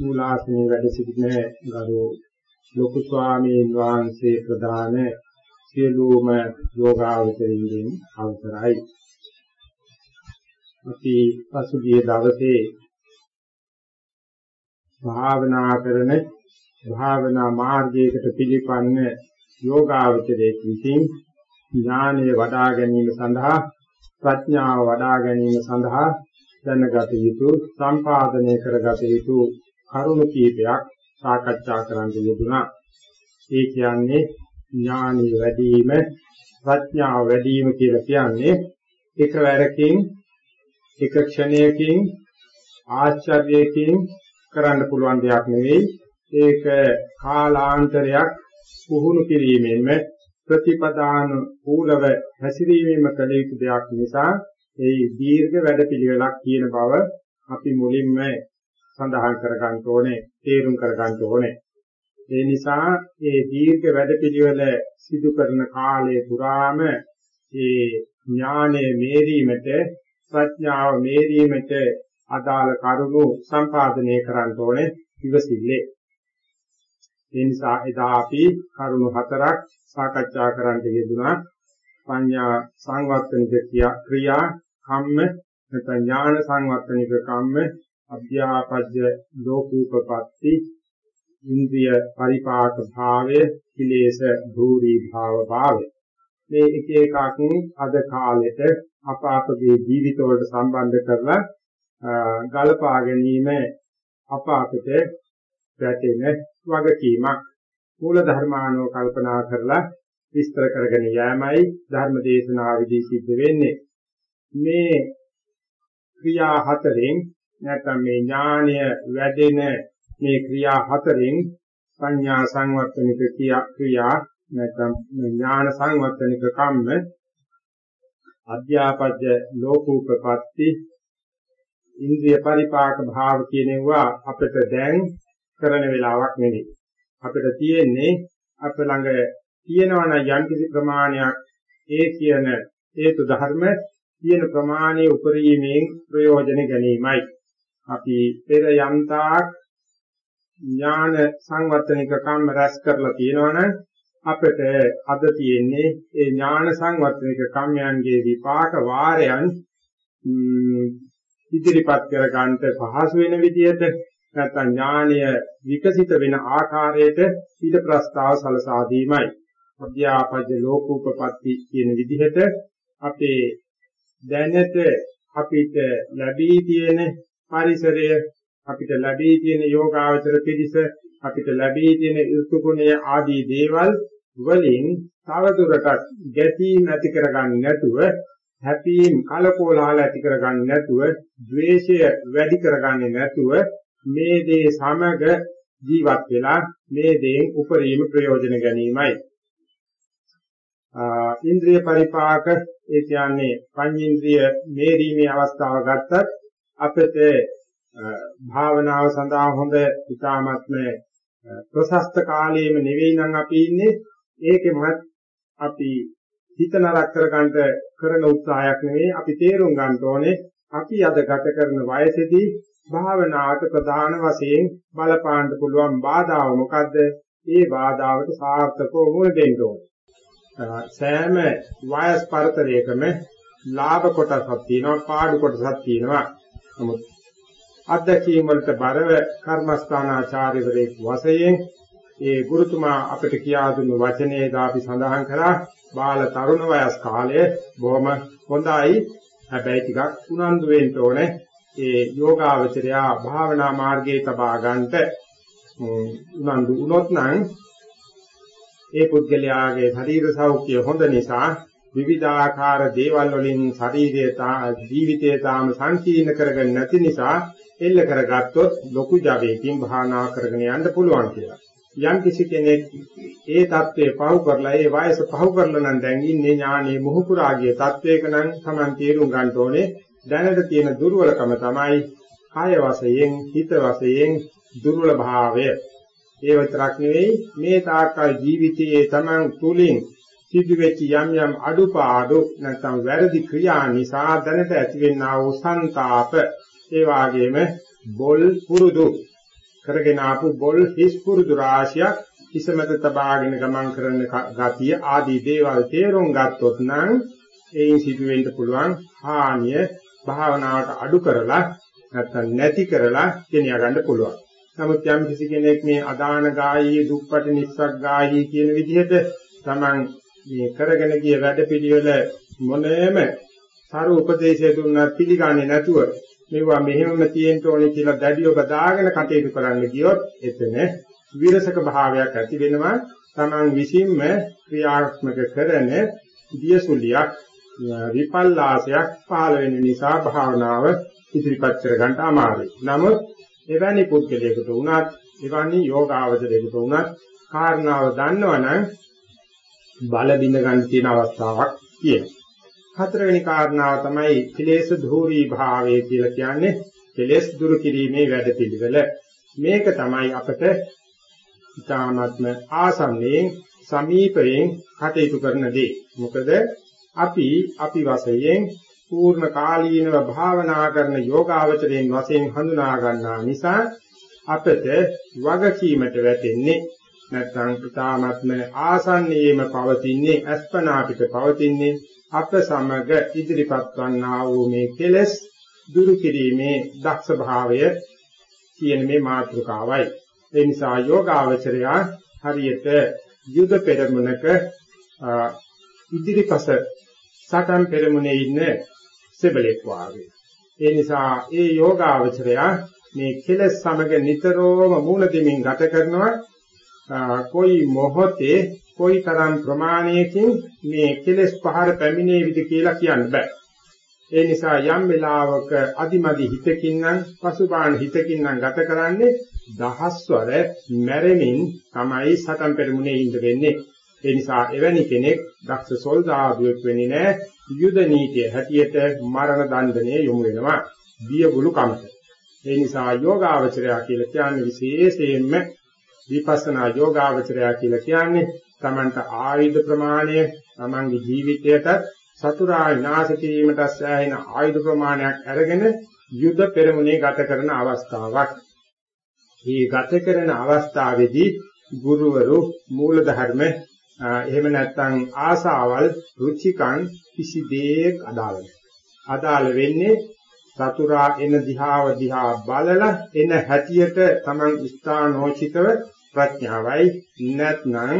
මූලාසනේ වැඩ සිටින ගරු ලොකු ස්වාමීන් වහන්සේ ප්‍රදාන සියලුම යෝගාවචරින්ගෙන් අවසරයි. අපි පසුගිය දවසේ භාවනා කරන භාවනා මාර්ගයකට පිළිපන්න යෝගාවචරයේ විසින් ඥානය වඩා ගැනීම සඳහා ප්‍රඥාව වඩා ගැනීම සඳහා දැනගත යුතු සම්පාදනය කරගත යුතු කරුණු කීපයක් සාකච්ඡා කරන්න යෙදුණා. ඒ කියන්නේ ඥානය වැඩි වීම ප්‍රඥාව වැඩි වීම කියලා කියන්නේ එකවරකින් එක ක්ෂණයකින් ආශ්චර්යයකින් කරන්න පුළුවන් දෙයක් නෙවෙයි. ඒක කාලාන්තරයක් පුහුණු කිරීමෙන්ම ප්‍රතිපදාන කූලව හැසිරීමෙන්ම කළ යුතු දෙයක් නිසා ඒ දීර්ඝ වැඩපිළිවෙලක් කියන බව අපි මුලින්ම සඳහන් කර ගන්න ඕනේ තේරුම් කර ගන්න ඕනේ ඒ නිසා ඒ දීර්ඝ වැඩපිළිවෙල සිදු කරන කාලය පුරාම ඒ ඥානය මේරීමට ප්‍රඥාව මේරීමට අදාළ කරුණු සම්පාදනය කරන්න ඕනේ ඉවසිල්ලේ ඒ නිසා එදා අපි කරුණු හතරක් සාකච්ඡා කරන්න යෙදුනා. පඤ්ඤා සංවත්තනික ක්‍රියා කම්ම නැත්නම් ඥාන සංවත්තනික කම්ම අභ්‍යාපජ්‍ය ලෝකූපපත්ති ඉන්ද්‍රිය පරිපාක භාවය කිලේශ භූරි භාව භාවය. මේ එක එකක් අද කාලෙට අප අපගේ ජීවිතවලට සම්බන්ධ කරලා ගලපා ගැනීම අප අපට වැටෙන වගකීමක්. මූල ධර්මානුව කල්පනා කරලා විස්තර කරගෙන යෑමයි ධර්ම දේශනාවේදී සිද්ධ වෙන්නේ. මේ ක්‍රියා හතරෙන් නැත්නම් මේ ඥානය වැඩෙන මේ ක්‍රියා හතරෙන් සංඥා සංවර්ධනික ක්‍රියා නැත්නම් ඥාන සංවර්ධනික කම්ම අධ්‍යාපජ්‍ය ලෝකූපපත්ති ඉන්ද්‍රිය පරිපාක භාව කියනවා අපිට දැන් කරන වෙලාවක් නෙවෙයි. අපිට තියෙන්නේ අප ළඟ තියෙනවන යම් කිසි ප්‍රමාණයක් ඒ කියන හේතු ධර්ම කියන ප්‍රමාණය උපරීමෙන් ප්‍රයෝජන ගැනීමයි. අපි පෙර යන්තාක් ඥාන සංවර්ධනික කම්ම රැස් කරලා තියෙනවනම් අපිට අද තියෙන්නේ ඒ ඥාන සංවර්ධනික කම්යන්ගේ විපාක වාරයන් ඉදිරිපත් කර ගන්නට පහසු වෙන විදිහට නැත්නම් ඥානය විකසිත වෙන ආකාරයට ඊට ප්‍රස්තාව සලසා දීමයි. අධ්‍යාපජ ලෝකෝපපත්ති කියන විදිහට අපේ දැනට අපිට ලැබී තියෙන පරිසරය අපිට ලැබී තියෙන යෝගාවචර පිළිස අපිට ලැබී තියෙන ඍතුගුණය ආදී දේවල් වලින් තවදුරටත් ගැටීම් ඇති කරගන්නේ නැතුව හැපීම් කලකෝලහල ඇති කරගන්නේ නැතුව ද්වේෂය වැඩි කරගන්නේ නැතුව මේ දේ සමග ජීවත් වෙලා මේ දේෙන් උපරිම ප්‍රයෝජන ගැනීමයි. ඉන්ද්‍රිය පරිපාක ඒ කියන්නේ පංචේන්ද්‍රිය මේරීමේ අවස්ථාව ගත්තත් අපිට භාවනාව සඳහා හොඳ ඊ타මත්ම ප්‍රශස්ත කාලයේම නෙවෙයි නම් අපි ඉන්නේ ඒකෙමත් අපි හිත නරක කරගන්න කරන උත්සාහයක් නෙවෙයි අපි තේරුම් ගන්න ඕනේ අපි අද ගත කරන වයසේදී භාවනාවට ප්‍රධාන වශයෙන් බලපාන්න පුළුවන් බාධාව මොකද්ද? ඒ බාධාවට සාර්ථකව මුහුණ දෙන්න ඕනේ. සෑම වයස් පරතරයකම ලාභ කොටසක් තියෙනවා පාඩු කොටසක් තියෙනවා. නමුත් අධ්‍යක්ීම් වලට බරව කර්මස්ථානාචාර්යවරයෙක් වශයෙන් ඒ ගුරුතුමා අපිට කියා දුන්නු වචනයේ අපි සඳහන් කරා බාල තරුණ වයස් කාලය බොහොම හොඳයි. හැබැයි ටිකක් උනන්දු වෙන්න ඕනේ. ඒ යෝගාවචරයා භාවනා මාර්ගයේ තබා ගන්නට උනන්දු වුණොත් නම් ඒ පුද්ගලයාගේ ශරීර සෞඛ්‍ය හොඳ නිසා විවිධාකාර දේවල් වලින් ශරීරය ජීවිතය තාම සංකීර්ණ කරගන්න නැති නිසා එල්ල කරගත්තොත් ලොකු ජවයකින් භාවනා කරගෙන යන්න පුළුවන් කියලා. යම් කිසි කෙනෙක් ඒ தත්ත්වය පහු කරලා ඒ වයස පහු කරලා නම් දැන් ඉන්නේ ඥානයේ මුහුකුරාගිය தත්වයක නම් Taman තේරුම් ගන්න ඕනේ දැනට තියෙන දුර්වලකම තමයි කාය වශයෙන් හිත වශයෙන් දුර්වල භාවය. ඒ විතරක් නෙවෙයි මේ තාක්කල් ජීවිතයේ Taman තුලින් සිදුවෙච්ච යම් යම් අඩුපාඩු නැත්නම් වැරදි ක්‍රියා නිසා දැනට ඇතිවෙනා වූ ਸੰతాප ඒ වාගේම බොල් පුරුදු කරගෙන ආපු බොල් හිස් පුරුදු රාශියක් කිසමත තබාගෙන ගමන් කරන ගතිය ආදී දේවල් තේරුම් ගත්තොත් නම් ඒයින් සිදුවෙන්න පුළුවන් හානිය භාවනාවට අඩු කරලා නැත්නම් නැති කරලා ගෙනිය ගන්න පුළුවන්. නමුත් යම් කිසි කෙනෙක් මේ අදාන ගායී දුක්පට නිස්සක් ගායී කියන විදිහට Taman මේ කරගෙන ගිය වැඩපිළිවෙල මොනෑම සාරු උපදේශය දුන්නත් පිළිගන්නේ නැතුව මේවා මෙහෙමම තියෙන්න ඕනේ කියලා දැඩිව බදාගෙන කටයුතු කරන්න ගියොත් එතන විරසක භාවයක් ඇති වෙනවා Taman විසින්ම ක්‍රියාත්මක කරන දියසුලියක් විපල්ලාසයක් පහළ වෙන නිසා භාවනාව ඉදිරිපත් කර ගන්න අමාරුයි. නමුත් එවැනි පුද්ගලයෙකුට වුණත් එවැනි යෝගාවචරයකට වුණත් කාරණාව දන්නවනම් බල බිඳ ගන්න තියෙන අවස්ථාවක් තියෙනවා. හතරවෙනි කාරණාව තමයි කෙලෙස් ධූරී භාවය කියලා කියන්නේ කෙලෙස් දුරු කිරීමේ වැඩපිළිවෙල. මේක තමයි අපට ඊ타ත්ම ආසන්නයෙන් සමීපයෙන් කටයුතු කරන දේ. මොකද අපි අපි වශයෙන් පූර්ණ කාලීනව භාවනා කරන යෝගාවචරයෙන් වශයෙන් හඳුනා ගන්නා නිසා අපට වගකීමට වැටෙන්නේ නැත්නම් ඊ타ත්ම ආසන්නයේම පවතින්නේ අස්පනා පිට පවතින්නේ අප සමග ඉදිරිපත් වන්නා වූ මේ කෙලෙස් දුරු කිරීමේ දක්ෂ භාවය කියන මේ මාතෘකාවයි. ඒ නිසා යෝගාවචරය හරියට යුද පෙරමුණක ඉදිරිපස සටන් පෙරමුණේ ඉන්න සෙබලෙක් වාගේ. ඒ නිසා ඒ යෝගාවචරය මේ කෙලෙස් සමග නිතරම මූණ දෙමින් ගත කරනවා කොයි මොහොතේ කොයි තරම් ප්‍රමාණයකින් මේ කෙලෙස් පහර පැමිණේවිද කියලා කියන්න බෑ. ඒ නිසා යම් වෙලාවක අදිමදි හිතකින් නම් පසුබාහන හිතකින් නම් ගත කරන්නේ දහස්වර මැරෙමින් තමයි සතම් පෙරමුණේ ඉඳ වෙන්නේ. ඒ නිසා එවැනි කෙනෙක් දක්ෂ සොල්දාදුවෙක් වෙන්නේ නැහැ. යුද නීතිය හැටියට මරණ දඬුවමේ යොමු වෙනවා. බියගුළු කමත. ඒ නිසා යෝගාවචරය කියලා කියන්නේ විශේෂයෙන්ම විපස්සනා යෝගාවචරය කියලා කියන්නේ තමන්ට ආයුධ ප්‍රමාණය තමන්ගේ ජීවිතයට සතුරා විනාශ කිරීමට සෑහෙන ආයුධ ප්‍රමාණයක් අරගෙන යුද පෙරමුණේ ගත කරන අවස්ථාවක්. මේ ගත කරන අවස්ථාවේදී ගුරුවරු මූල ධර්ම එහෙම නැත්නම් ආසාවල් රුචිකං කිසි දෙයක් අදාළ නැහැ. අදාළ වෙන්නේ සතුරා එන දිහාව දිහා බලලා එන හැටියට Taman ස්ථානෝචිතව ප්‍රඥාවයි නැත්නම්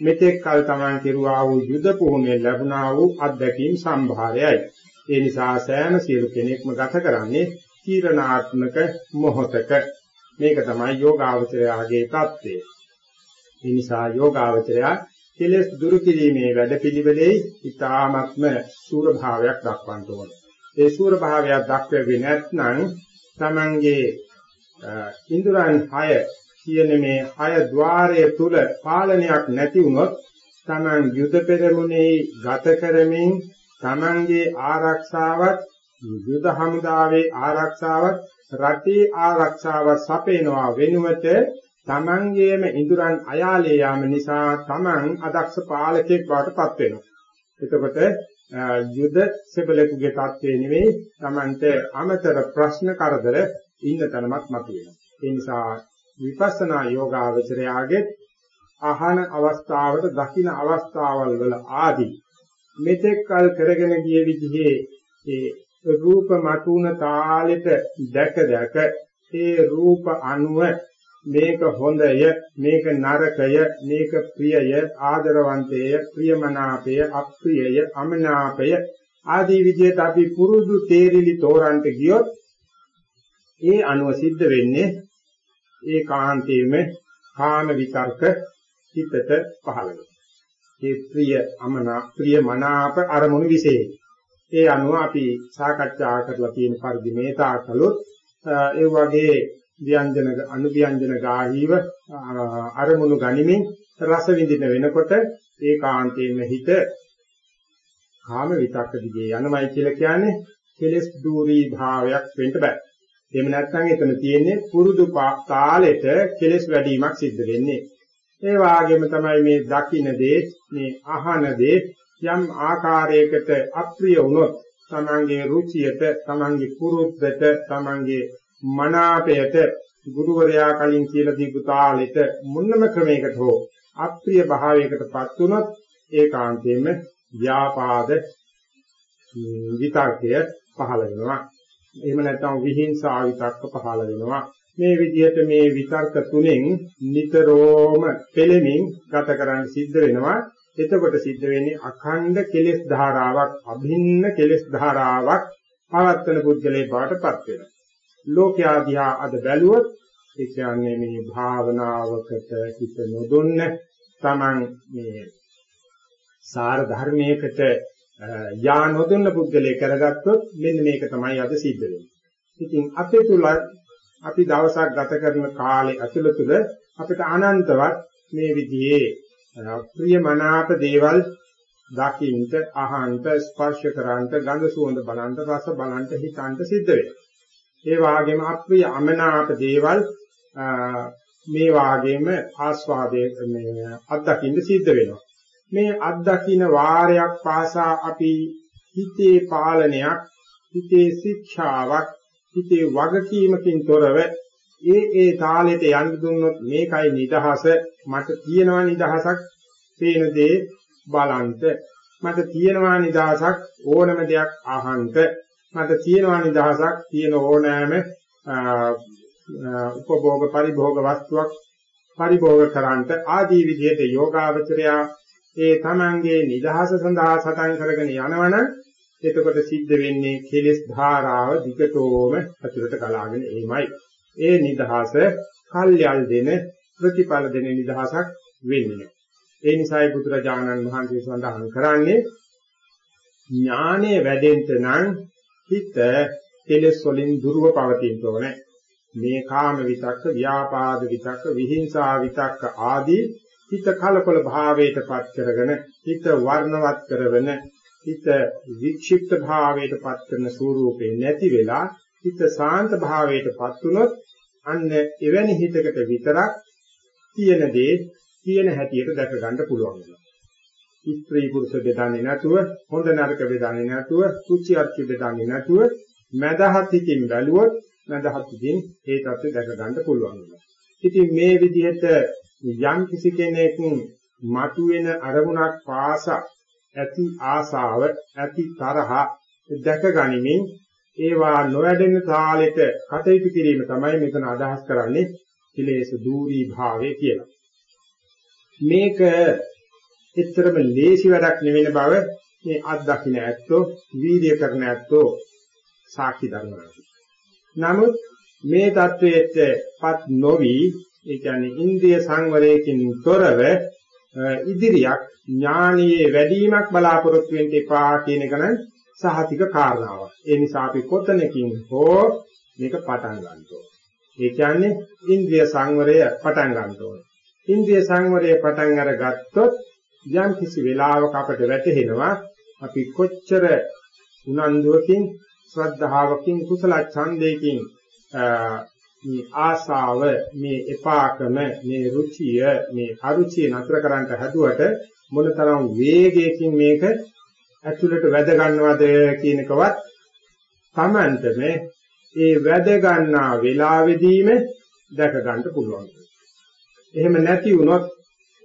මෙතෙක් කල Taman කෙරුවා වූ යුද පුහුණුවේ ලැබුණා වූ අත්දැකීම් සම්භාරයයි. ඒ නිසා සෑම සියලු කෙනෙක්ම ගත කරන්නේ තීරණාත්මක මොහතක. මේක තමයි යෝගාවචරයාගේ தත්ත්වය. ඒ නිසා යෝගාවචරයා කෙලෙස් දුරු කිරීමේ වැඩපිළිවෙලේ ඊ타ත්ම සූර භාවයක් දක්වන්න ඕනේ. ඒ සූර භාවයක් දක්වන්නේ නැත්නම් Tamange ඉන්ද්‍රයන් 6 කියන මේ 6 ద్వාරය තුල පාලනයක් නැති වුණොත් Taman යුද පෙරමුණේ ගත කරමින් Tamange ආරක්ෂාවත් යුද හමුදාවේ ආරක්ෂාවත් රටේ ආරක්ෂාවත් සපේනවා වෙනුවට තමන්ගේම ඉඳුරන් අයාලේ යාම නිසා තමන් අදක්ෂ පාලකෙක් බවට පත් වෙනවා. එතකොට යුද සෙබලෙකුගේ තත්ත්වේ නෙවෙයි තමන්ට අමතර ප්‍රශ්න කරදර ඉන්න තැනමත් මතුවෙනවා. ඒ නිසා විපස්සනා යෝගාවචරයාගේ අහන අවස්ථාවට දකින අවස්ථාවල් වල ආදී මෙතෙක් කල කරගෙන ගිය විදිහේ ඒ රූප මතුන තාලෙට දැක දැක ඒ රූප අනුව මේක හොඳය මේක නරකය මේක ප්‍රියය ආදරවන්තය ප්‍රියමනාපය අප්‍රියය අමනාපය ආදී විදිහට අපි පුරුදු තේරිලි තෝරන්ට ගියොත් ඒ අනුව සිද්ධ වෙන්නේ ඒ කාන්තේම කාම විතර්ක හිතට පහළ වෙනවා. ඒ ප්‍රිය අමනා ප්‍රිය මනාප අරමුණු විශේෂයි. ඒ අනුව අපි සාකච්ඡා කරලා තියෙන පරිදි මේ තාකලොත් ඒ වගේ ව්‍යංජන අනුව්‍යංජන ගාහීව අරමුණු ගනිමින් රස විඳින වෙනකොට ඒකාන්තයෙන්ම හිත කාම විතක්ක දිගේ යනමයි කියලා කියන්නේ කෙලස් දූරී භාවයක් වෙන්න බෑ. එහෙම නැත්නම් එතන තියෙන්නේ පුරුදු තාලෙට කෙලස් වැඩිවීමක් සිද්ධ වෙන්නේ. ඒ වාගේම තමයි මේ දකින්න දේ, මේ අහන දේ යම් ආකාරයකට අප්‍රිය වුණොත් තමන්ගේ රුචියට, තමන්ගේ කුරුද්දට, තමන්ගේ මනාපයට ගුරුවරයා කලින් කියලා දීපු තාලෙට මොනම ක්‍රමයකට හෝ අප්‍රිය භාවයකටපත් වුණොත් ඒකාන්තයෙන්ම ව්‍යාපාද විතර්කය පහළ වෙනවා. එහෙම නැත්නම් විහිංසා විතක්ක පහළ වෙනවා. මේ විදිහට මේ විතර්ක තුනෙන් නිතරම පෙළෙමින් ගත කරන්න සිද්ධ වෙනවා. එතකොට සිද්ධ වෙන්නේ අඛණ්ඩ කෙලෙස් ධාරාවක්, අභින්න කෙලෙස් ධාරාවක් පවත්වන පුද්ගලයෙක් බවට පත් වෙනවා. ලෝකයා දිහා අද බැලුවොත් ඒ කියන්නේ මේ භාවනාවකට හිත නොදොන්න Taman මේ සාර ධර්මයකට යා නොදොන්න පුද්ගලයෙක් කරගත්තොත් මෙන්න මේක තමයි අද සිද්ධ වෙන්නේ. ඉතින් අපේ තුල අපි දවසක් ගත කරන කාලේ ඇතුළත අපිට අනන්තවත් මේ විදිහේ ප්‍රියමනාප දේවල් දකින්ට අහන්ට ස්පර්ශ කරන්ට ගඳ සුවඳ බලන්ට රස බලන්ට හිතන්ට සිද්ධ වෙනවා. ඒ වාගේම අප්‍රිය අමනාප දේවල් මේ වාගේම ආස්වාදයේ මේ අත්දකින්න සිද්ධ වෙනවා. මේ අත්දකින්න වාරයක් පාසා අපි හිතේ පාලනයක්, හිතේ ශික්ෂාවක්, හිතේ වගකීමකින් තොරව ඒ ඒ තාලෙට යන්න දුන්නොත් මේකයි නිදහස. මට තියෙනවා නිදහසක් පේන දේ බලන්ත මට තියෙනවා නිදහසක් ඕනම දෙයක් අහන්ත මට තියෙනවා නිදහසක් තියෙන ඕනෑම උපභෝග පරිභෝග වස්තුවක් පරිභෝග කරන්ට. ආදී විදිහට යෝගාවචරයා ඒ තමන්ගේ නිදහස සඳහා සටන් කරගෙන යනවනම් එතකොට සිද්ධ වෙන්නේ කෙලෙස් ධාරාව දිගටම අතුරට ගලාගෙන එීමයි. ඒ නිදහස කල්යල් දෙන ප්‍රතිඵල දෙන නිදහසක් වෙන්නේ. ඒ නිසායි බුදුරජාණන් වහන්සේ සඳහන් කරන්නේ ඥානය වැඩෙන්න නම් හිත කෙලෙස් වලින් දුරව පවතින්න ඕනේ. මේ කාම විතක්ක, ව්‍යාපාද විතක්ක, විහිංසා විතක්ක ආදී හිත කලකොල භාවයටපත් කරගෙන හිත වර්ණවත් කරගෙන හිත වික්ෂිප්ත භාවයටපත් කරන ස්වરૂපේ නැති වෙලා හිත සාන්ත භාවයටපත් වුනොත් අන්න එවැනි හිතකට විතරක් තියෙන දේ තියෙන හැටියට දැක ගන්න පුළුවන් වෙනවා. ස්ත්‍රී පුරුෂ බෙදන්නේ නැතුව හොඳ නරක බෙදන්නේ නැතුව කුචි අර්ථ බෙදන්නේ නැතුව මදහත් හිතින් බැලුවොත් මදහත් හිතින් ඒ தත්ත්වය දැක ගන්න පුළුවන් වෙනවා. ඉතින් මේ විදිහට යම් කිසි කෙනෙක් මතුවෙන අරමුණක් පාසා ඇති ආසාව ඇති තරහ දැක ගනිමින් ඒවා නොවැඩෙන තාලෙට කටයුතු කිරීම තමයි මෙතන අදහස් කරන්නේ කිලේශ දූරී භාවය කියලා. මේක එතරම් ලේසි වැඩක් නෙවෙන බව මේ අත් දකින්න ඇත්තෝ වීර්ය කරන ඇත්තෝ සාක්ෂි දරනවා. නමුත් මේ தത്വයේත්පත් නොවි ඒ කියන්නේ ඉන්ද්‍රිය සංවරයෙන් තොරව ඉදිරියක් ඥානීය වැඩිවීමක් බලාපොරොත්තු වෙන්න එපා කියන එක නම් සහතික කාරණාවක්. ඒ නිසා අපි කොතනකින් හෝ මේක පටන් ගන්න ඕනේ. ඒ කියන්නේ ඉන්ද්‍රිය සංවරය පටන් ගන්න ඕනේ. ඉන්ද්‍රිය සංවරය පටන් අරගත්තොත් යම් කිසි වෙලාවක අපට වැටහෙනවා අපි කොච්චර උනන්දුවකින් ශ්‍රද්ධාවකින් කුසල ඡන්දයකින් මේ ආසාව මේ එපාකම මේ රුචිය මේ අරුචිය නතර කරන්නට හැදුවට මොනතරම් වේගයකින් මේක ඇතුළට වැද ගන්නවද කියන එකවත් Tamanටම ඒ වැද ගන්නා වේලාවෙදීම දැක ගන්න පුළුවන්. එහෙම නැති වුණොත්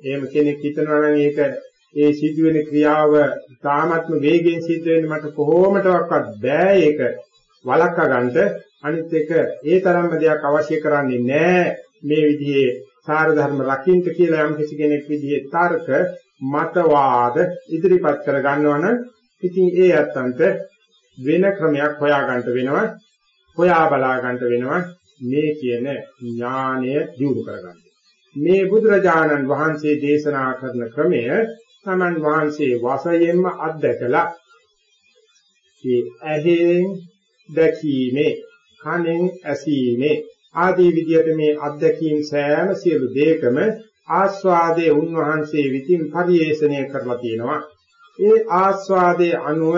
එහෙම කෙනෙක් හිතනවා නම් ඒක ඒ සිදුවෙන ක්‍රියාව තාමත්ම වේගයෙන් සිද්ධ වෙන්න මට කොහොමදවත් බෑ ඒක වළක්වා ගන්නට අනිත් එක ඒ තරම්ම දෙයක් අවශ්‍ය කරන්නේ නැහැ මේ විදිහේ සාර ධර්ම රකින්න කියලා යම් කිසි කෙනෙක් විදිහේ තර්ක මතවාද ඉදිරිපත් කර ගන්නවනම් ඉතින් ඒ අත්තන්ට වෙන ක්‍රමයක් හොයා ගන්න වෙනවා හොයා බලා ගන්න වෙනවා මේ කියන ඥානය දියුණු කරගන්න. මේ බුදුරජාණන් වහන්සේ දේශනා කරන ක්‍රමය සමන් වහන්සේ වාසයෙන්ම අත්දැකලා ඒ ඇහෙන් දැකීමේ කනෙන් ඇසීමේ ආදී විදියට මේ අත්දැකීම් සෑම සියලු දෙයකම ආස්වාදයේ උන්වහන්සේ විසින් පරිේශණය කරලා තියෙනවා. ඒ ආස්වාදයේ අනුව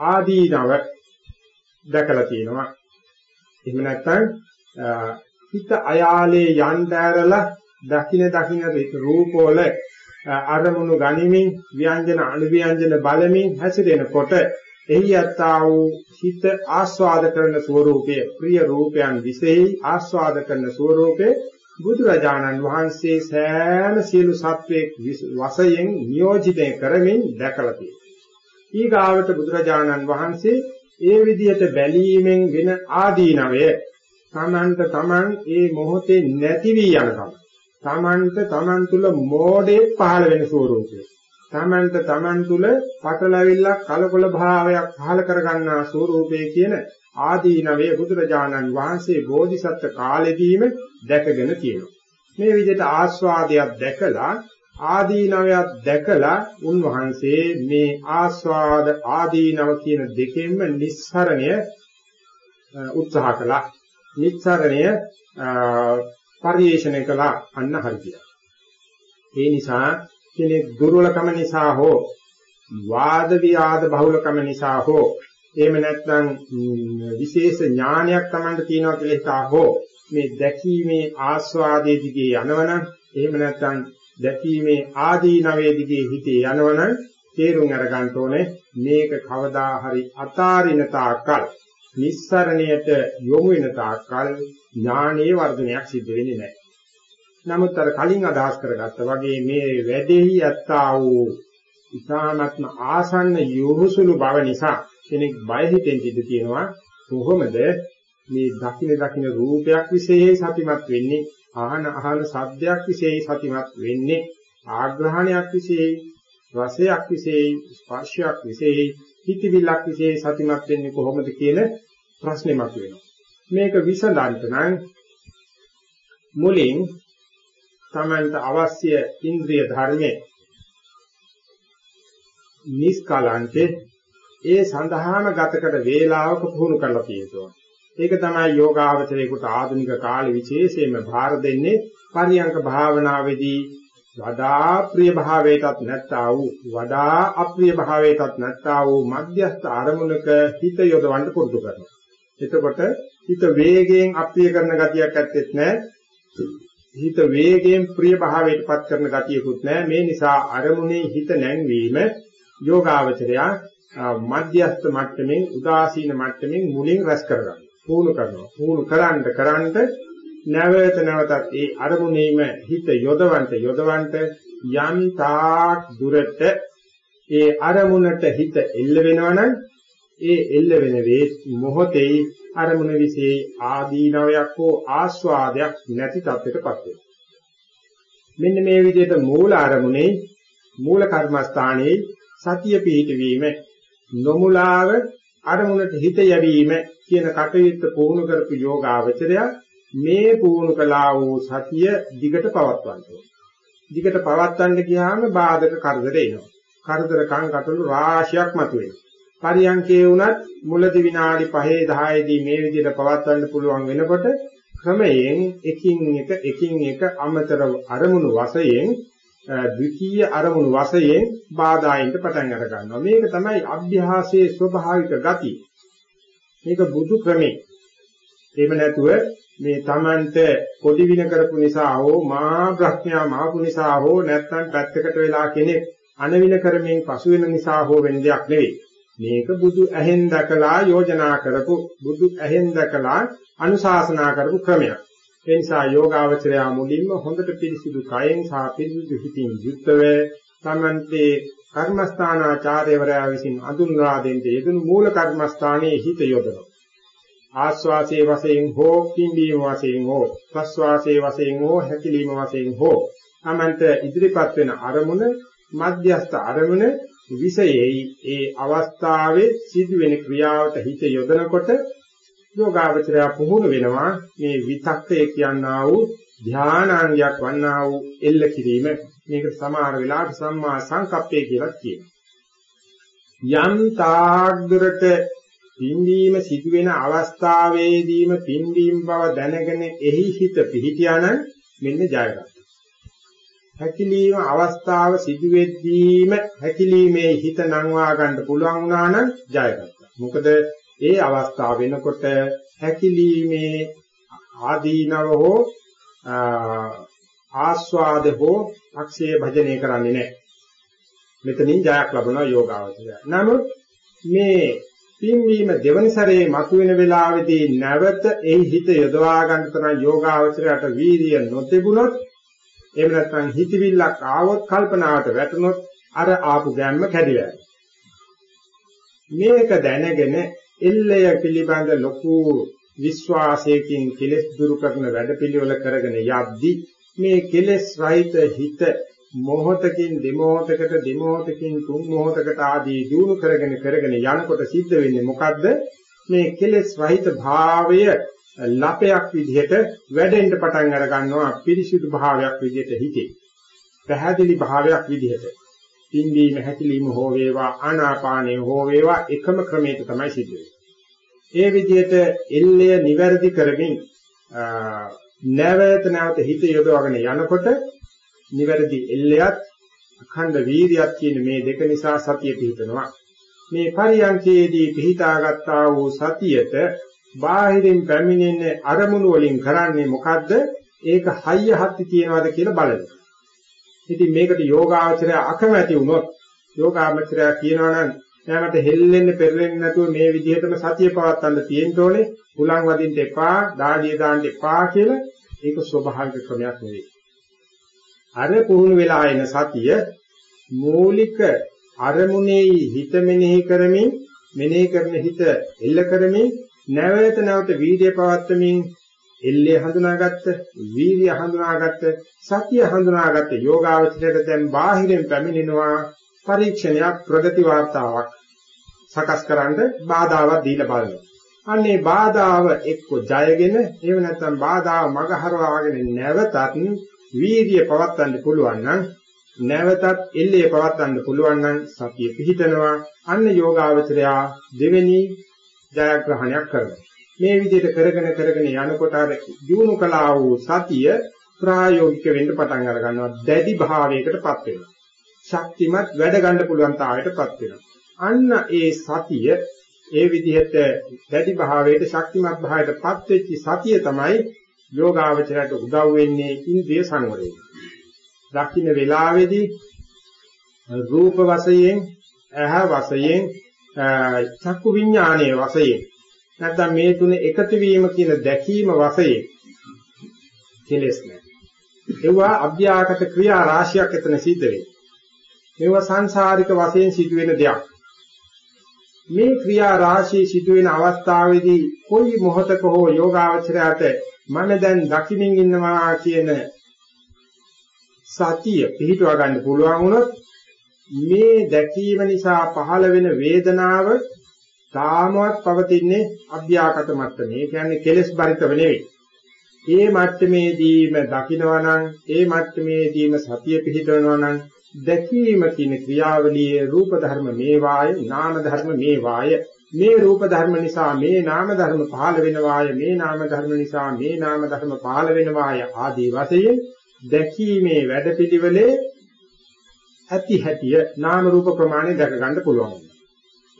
ආදීනව දැකලා තියෙනවා. එහෙම නැත්නම් හිත අයාලේ යන්න ඇරලා දකින දකින රූපවල අරමුණු ගනිමින් ව්‍යංජන අනුව්‍යංජන බලමින් හැසිරෙනකොට එහි යත්තා වූ හිත ආස්වාද කරන ස්වરૂපයේ ප්‍රිය රූපයන් විසෙහි ආස්වාද කරන ස්වરૂපේ බුදුරජාණන් වහන්සේ සෑම සියලු සත්වයේ වශයෙන් නියෝජිතය කරමින් දැකලා තියෙනවා. ඊගාවට බුදුරජාණන් වහන්සේ ඒ විදිහට බැලීමෙන් වෙන ආදීනවය තමන්ට තමන් ඒ මොහොතේ නැති වී යනවා. තමන්ට තමන් තුළ මෝඩේ පහළ වෙන ස්වરૂපය. තමන්ට තමන් තුල පටලැවිල්ලක් කලකොල භාවයක් පහළ කරගන්නා ස්වરૂපයේ කියන ආදීනවේ බුදුරජාණන් වහන්සේ බෝධිසත්ව කාලෙදීම දැකගෙන තියෙනවා. මේ විදිහට ආස්වාදයක් දැකලා ආදීනවයක් දැකලා උන්වහන්සේ මේ ආස්වාද ආදීනව කියන දෙකෙන්ම නිස්සරණය උත්සාහ කළා. නිස්සරණය පරිේශණය කළා අන්න හරියට. ඒ නිසා කෙනෙක් දුර්වලකම නිසා හෝ වාද විවාද බහුලකම නිසා හෝ එහෙම නැත්නම් විශේෂ ඥානයක් Tamanට තියෙනවා කියලා හිතා හෝ මේ දැකීමේ ආස්වාදයේ දිගේ යනවනම් එහෙම නැත්නම් දැකීමේ ආදීනවේ දිගේ හිතේ යනවනම් තේරුම් අරගන්න ඕනේ මේක කවදා හරි අතාරින තාක්කල් නිස්සරණයට යොමු වෙන තාක්කල් ඥානයේ වර්ධනයක් සිද්ධ වෙන්නේ නැහැ. නමුත් අර කලින් අදහස් කරගත්තා වගේ මේ වැඩෙහි යත්තා වූ ඉතාමත්ම ආසන්න යොහුසුළු බව නිසා කෙනෙක් බය හිතෙන් ඉඳ තියෙනවා. කොහොමද? මේ දකින දකින රූපයක් විශේෂ සතිමත් වෙන්නේ. ආහන අහන සද්දයක් විශේෂ සතිමත් වෙන්නේ. ආග්‍රහණයක් විශේෂ රසයක් විශේෂ ස්පර්ශයක් විශේෂ හිතවිල්ලක් විශේෂ සතිමත් වෙන්නේ කොහොමද කියන ප්‍රශ්නේ මතුවෙනවා මේක විසඳන්න නම් මුලින් තමන්ට අවශ්‍ය ඉන්ද්‍රිය ධර්මයේ නිස්කලන්තේ ඒ සඳහාම ගතකට වේලාවක පුහුණු කරලා තියෙනවා. ඒක තමයි යෝගාවචරයේකට ආධුනික කාලේ විශේෂයෙන්ම භාර දෙන්නේ පරියංක භාවනාවේදී වඩා ප්‍රිය භාවයටත් නැත්තා වූ වඩා අප්‍රිය භාවයටත් නැත්තා වූ මධ්‍යස්ථ අරමුණක හිත යොදවන්න පුරුදු කරනවා. එතකොට හිත වේගයෙන් අප්‍රිය කරන ගතියක් ඇත්තෙත් නැහැ. හිත වේගයෙන් ප්‍රිය භාවයටපත් කරන ගතියකුත් නැහැ. මේ නිසා අරමුණේ හිත නැංවීම යෝගාවචරයා මධ්‍යස්ථ මට්ටමින් උදාසීන මට්ටමින් මුලින් රැස් කරගන්නවා. පුහුණු කරනවා. පුහුණු කරන්ඩ කරන්ඩ නැවත නැවතත් ඒ අරමුණේම හිත යොදවන්ට යොදවන්ට යම් තාක් දුරට ඒ අරමුණට හිත එල්ල වෙනවනම් ඒ එල්ල වෙන වේ මොහොතේ අරමුණ વિશે ආදීනවයක් හෝ ආස්වාදයක් නැති තත්යකටපත් වෙනවා. මෙන්න මේ විදිහට මූල අරමුණේ මූල කර්මස්ථානයේ සතිය පිහිටවීම නොමුලාව අරමුණට හිත යැවීම කියන කටයුත්ත පුහුණු කරපු යෝගාවචරය මේ පුහුණු කළා වූ සතිය දිගට පවත්වන්න ඕනේ. දිගට පවත්වන්න ගියාම බාධක කරදර එනවා. කරදර කන් කටළු රාශියක් මතුවෙනවා. පරියංකේ වුණත් මුලදි විනාඩි 5 10 දී මේ විදිහට පවත්වන්න පුළුවන් වෙනකොට ක්‍රමයෙන් එකින් එක එකින් එක අමතර අරමුණු වශයෙන් ද්විතීය අරමුණු වශයෙන් බාධායින්ට පටන් අර ගන්නවා. මේක තමයි අභ්‍යාසයේ ස්වභාවික ගතිය. මේක බුදු ක්‍රමේ. එහෙම නැතුව මේ Tamanට පොඩි වින කරපු නිසා හෝ මහා ප්‍රඥා මාපු නිසා හෝ නැත්නම් පැත්තකට වෙලා කෙනෙක් අනවින කරමින් පසු වෙන නිසා හෝ වෙන දෙයක් නෙවෙයි. මේක බුදු ඇහෙන් දැකලා යෝජනා කරපු බුදු ඇහෙන් දැකලා අනුශාසනා කරපු ක්‍රමයක්. ඒ නිසා යෝගාවචරය මුලින්ම හොඳට පිරිසිදු කයෙන් සහ පිරිසිදු හිතින් යුක්තව තමන්ගේ කර්මස්ථානාචාර්යවරයා විසින් අඳුන්වා දෙන්න යෙදුණු මූල කර්මස්ථානයේ හිත යොදනවා. ආස්වාසේ වශයෙන් හෝ පිම්බීම වශයෙන් හෝ ප්‍රස්වාසේ වශයෙන් හෝ හැකිලිම වශයෙන් හෝ අමන්ත ඉදිරිපත් වෙන අරමුණ මධ්‍යස්ථ අරමුණ විෂයෙහි ඒ අවස්ථාවේ සිදුවෙන ක්‍රියාවට හිත යොදනකොට යෝගාවචරය පුහුණු වෙනවා මේ විතක්කය කියනා වූ ධානාංගයක් වන්නා වූ එල්ල කිරීම මේක සමහර වෙලාවට සම්මා සංකප්පය කියලා කියනවා යම් තාග්දරට පින්වීම සිදුවෙන අවස්ථාවේදීම පින්වීම බව දැනගෙන එහි හිත පිහිටියානම් මෙන්න ජයගත්තා. හැකිලීම අවස්ථාව සිදුවෙද්දීම හැකිලීමේ හිත නංවා ගන්න පුළුවන් වුණා නම් ජයගත්තා. මොකද ඒ අවස්ථාව වෙනකොට හැකිලීමේ ආදීනව හෝ ආස්වාද හෝ අක්ෂය භජනය කරන්නේ නැහැ. මෙතනින් ජයක් ලබනවා යෝගාවචරය. නමුත් මේ පින්වීම දෙවනි සැරේ මතුවෙන වෙලාවේදී නැවත ඒ හිත යොදවා ගන්න තරම් යෝගාවචරයට වීර්ය නොතිබුණොත් එහෙම නැත්නම් හිතවිල්ලක් ආවොත් කල්පනාවට වැටුනොත් අර ආපු ගැම්ම කැඩිලා මේක දැනගෙන එල්ලය පිළිබඳ ලොකු විශ්වාසයකින් කෙලෙස් දුරු කරන වැඩපිළිවෙල කරගෙන යද්දී මේ කෙලෙස් රහිත හිත මොහොතකින් දෙමොහොතකට දෙමොහොතකින් තුන් මොහොතකට ආදී දිනු කරගෙන කරගෙන යනකොට සිද්ධ වෙන්නේ මොකද්ද? මේ කෙලෙස් රහිත භාවය ලපයක් විදිහට වැඩෙන්න පටන් අර ගන්නවා පිරිසිදු භාවයක් විදිහට හිතේ. පැහැදිලි භාවයක් විදිහට. පින්වීම හැකිලිම හෝ වේවා ආනාපානය හෝ වේවා එකම ක්‍රමයක තමයි සිද්ධ වෙන්නේ. ඒ විදිහට එල්ලය නිවැරදි කරමින් නැවත නැවත හිත යොදවගෙන යනකොට නිවැරදි එල්ලයක් අඛණ්ඩ වීර්යයක් කියන මේ දෙක නිසා සතිය පිහිටනවා. මේ පරියන්කේදී පිහිටාගත්තා වූ සතියට බාහිරින් පැමිණෙන අරමුණු වලින් කරන්නේ මොකද්ද? ඒක හයිය හත්ති තියනවාද කියලා බලන්න. ඉතින් මේකට යෝගාචරය අකමැති වුණොත් යෝගාචරය කියනවා නම් නැමත හෙල්ලෙන්න පෙරලෙන්න නැතුව මේ විදිහටම සතිය පවත්වන්න තියෙන්න ඕනේ. උලන් වදින්න එපා, දාඩිය දාන්න එපා කියලා ඒක ස්වභාවික ක්‍රමයක් නෙවෙයි. අර පුහුණු වෙලා එන සතිය මූලික අරමුණේ හිත මෙනෙහි කරමින් මෙනෙහි කරන හිත එල්ල කරමින් නැවත නැවත වීර්ය පවත්වමින් එල්ලේ හඳුනාගත්ත වීර්ය හඳුනාගත්ත සතිය හඳුනාගත්ත යෝගාවචරයට දැන් බාහිරින් පැමිණෙනවා පරීක්ෂණයක් ප්‍රගති වාර්තාවක් සකස් කරන්න බාධාවක් දීලා බලනවා. අන්නේ බාධාව එක්ක ජයගෙන එහෙම නැත්නම් බාධාව මගහරවාගෙන නැවතත් වීර්ය පවත්වන්න පුළුවන් නම් නැවතත් එල්ලේ පවත්වන්න පුළුවන් නම් සතිය පිහිටනවා අන්න යෝගාවචරයා දෙවෙනි ජයග්‍රහණයක් කරනවා. මේ විදිහට කරගෙන කරගෙන යනකොට අර ජීවුණු කලාව වූ සතිය ප්‍රායෝගික වෙන්න පටන් අර ගන්නවා. දැඩි භාවයකටපත් වෙනවා. ශක්තිමත් වැඩ ගන්න පුළුවන් තාලයටපත් වෙනවා. අන්න ඒ සතිය ඒ විදිහට දැඩි භාවයට ශක්තිමත් භාවයටපත් වෙච්ච සතිය තමයි යෝගාවචරයට උදව් වෙන්නේ ඉන්ද්‍රිය සංවරය. දකින්න වේලාවේදී රූප වශයෙන්, ඇහ වශයෙන්, චක්කු විඥානයේ වශයෙන් නැත්නම් මේ තුන එකතු වීම කියන දැකීම වශයෙන් කෙලස් නැහැ. ඒවා අභ්‍යාකට ක්‍රියා රාශියක් එතන සිද්ධ වෙනවා. මේවා සංසාරික වශයෙන් සිදුවෙන දෙයක්. මේ ක්‍රියා රාශිය සිදුවෙන අවස්ථාවේදී කොයි මොහතක හෝ යෝගාවචරයට මම දැන් දකිමින් ඉන්නවා කියන සතිය පිහිටුවා ගන්න පුළුවන් වුණොත් මේ දැකීම නිසා පහළ වෙන වේදනාව තාමවත් පවතින්නේ අභ්‍යාකට මට්ටමේ. ඒ කියන්නේ කෙලෙස් බරිතව නෙවෙයි. ඒ මට්ටමේදීම දකිනවා නම් ඒ මට්ටමේදීම සතිය පිහිටවනවා නම් දැකීම කියන ක්‍රියාවලියේ රූප ධර්ම මේවාය නාම ධර්ම මේවාය මේ රූප ධර්ම නිසා මේ නාම ධර්ම පහළ වෙනවාය මේ නාම ධර්ම නිසා මේ නාම ධර්ම පහළ වෙනවාය ආදී වශයෙන් දැකීමේ වැඩපිළිවෙලේ ඇති හැටිය නාම රූප ප්‍රමාණය දැක ගන්න පුළුවන්.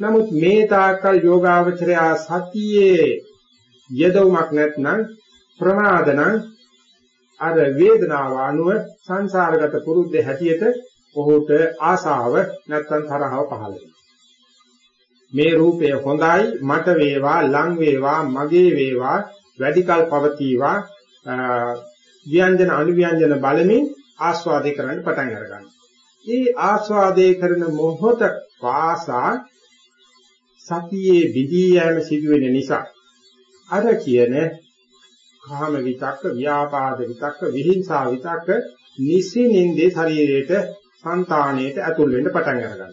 නමුත් මේ තාක්කල් යෝගාවචරයා සතියේ යදවුමක් නැත්නම් ප්‍රමාදනම් අර වේදනාව අනුව සංසාරගත පුරුද්ද හැටියට ඔහුට ආසාව නැත්නම් තරහව පහළ මේ රූපය හොඳයි මට වේවා ලං වේවා මගේ වේවා වැඩිකල් පවතිවා ව්‍යංජන අනුව්‍යංජන බලමින් ආස්වාදේ කරන්න පටන් අරගන්නවා. මේ ආස්වාදේ කරන මොහොත වාසා සතියේ විදී යෑම සිදුවෙන නිසා අර කියන කාම විතක්ක, ව්‍යාපාද විතක්ක, විහිංසා විතක්ක නිසිනින්දේ ශරීරයට, సంతාණයට ඇතුල් වෙන්න පටන් ගන්නවා.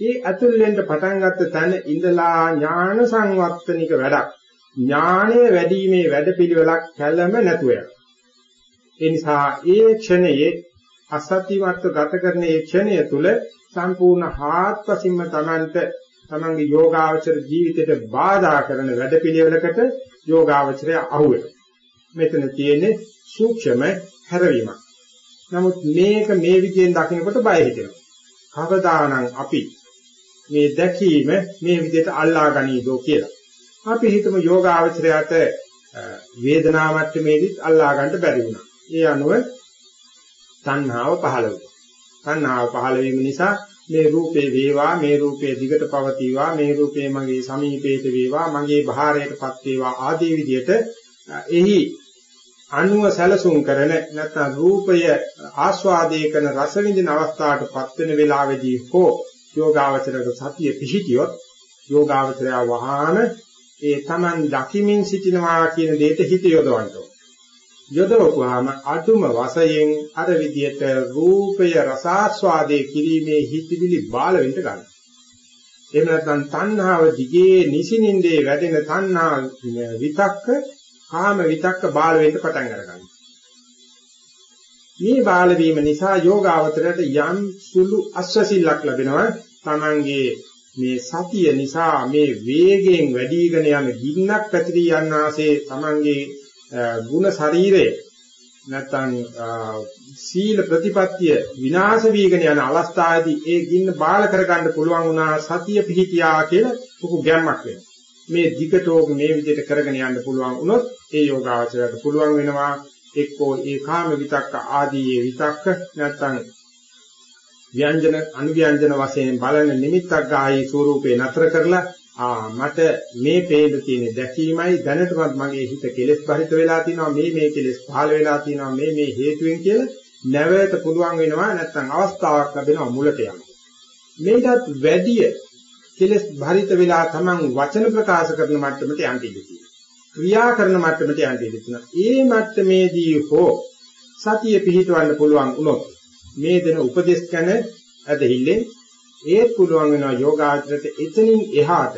මේ ඇතුල් වෙන්න පටන් ගත්ත තැන ඉඳලා ඥාන සංවත්තනික වැඩක්. ඥානය වැඩිීමේ වැඩපිළිවෙලක් කැළම නැතුව යනවා. ඒ නිසා ඒ ක්ෂණයේ අසත්‍යවත්ව ගත කරන ඒ ක්ෂණය තුල සම්පූර්ණ හාත්පසින්ම Tamanට Tamanගේ යෝගාචර ජීවිතයට බාධා කරන වැඩපිළිවෙලකට යෝගාචරය අහුවෙනවා. මෙතන තියෙන්නේ සූක්ෂම හැරවීමක්. නමුත් මේක මේ විදිහෙන් දකිනකොට බය හිතෙනවා. කවදානම් අපි මේ දැකීම මේ විදිහට අල්ලා ගනීදෝ කියලා. අපි හිතමු යෝගාචරයට වේදනා මට්ටමේදීත් අල්ලා ගන්න බැරි වුණා. ඒ අනුව තණ්හාව පහළ වුණා. තණ්හාව පහළ වීම නිසා මේ රූපේ වේවා මේ රූපේ දිගට පවතිවා මේ රූපේ මගේ සමීපේත වේවා මගේ භාරයටපත් වේවා ආදී විදිහට එහි අනුව සැලසුම් කරන නැත්නම් රූපය ආස්වාදයේ කරන රස විඳින අවස්ථාවටපත් වෙන වෙලාවේදී හෝ යෝගාවචරයට සතිය පිහිටියොත් යෝගාවචරය වහාන ඒ Taman දකිමින් සිටිනවා කියන දෙයට හිත යොදවන්න ඕන. යොදවපුවාම අතුම වශයෙන් අර විදියට රූපය රසාස්වාදයේ කිරීමේ හිතවිලි බාල වෙන්න ගන්නවා. එහෙම නැත්නම් තණ්හාව දිගේ නිසිනින්දේ වැඩෙන තණ්හා විතක්ක කාම විතක්ක බාල වෙන්න පටන් අරගන්නවා. මේ බාල වීම නිසා යෝගාවතරයට යම් සුළු අස්වැසිල්ලක් ලැබෙනවා. Tamanගේ මේ සතිය නිසා මේ වේගයෙන් වැඩිගෙන යන ගින්නක් පැතිරී යන්නාසේ Tamanගේ ගුණ ශරීරය නැත්නම් සීල ප්‍රතිපත්තිය විනාශ වීගෙන යන අවස්ථාවේදී ඒ ගින්න බාල කරගන්න පුළුවන් වුණා සතිය පිහිටියා කියලා පුකු ගැම්මක් වෙනවා. මේ දිගටෝග මේ විදිහට කරගෙන යන්න පුළුවන් වුණොත් ඒ යෝගාවචරයට පුළුවන් වෙනවා එක්කෝ ඒ කාම විතක්ක ආදී ඒ විතක්ක නැත්නම් ව්‍යංජන අනුව්‍යංජන වශයෙන් බලන නිමිත්තක් ගාහී ස්වරූපේ නතර කරලා ආ මට මේ පේන තියෙන දැකීමයි දැනටමත් මගේ හිත කෙලෙස් බරිත වෙලා තියෙනවා මේ මේ කෙලෙස් පහළ වෙලා තියෙනවා මේ මේ හේතුවෙන් කියලා නැවත පුළුවන් වෙනවා නැත්නම් අවස්ථාවක් ලැබෙනවා මුලට යන්න. මේකත් වැඩිය කෙලෙස් බරිත වෙලා තමන් වචන ප්‍රකාශ කරන මට්ටමට යන්න ඉඩතියි. ක්‍රියා කරන මට්ටමට යන්න ඉඩතියි. ඒ මට්ටමේදී හෝ සතිය පිහිටවන්න පුළුවන් වුණොත් මේ දෙන උපදේශ කන ඇදහිල්ලෙන් ඒත් පුළුවන් වෙනවා යෝගාචරයට එතනින් එහාට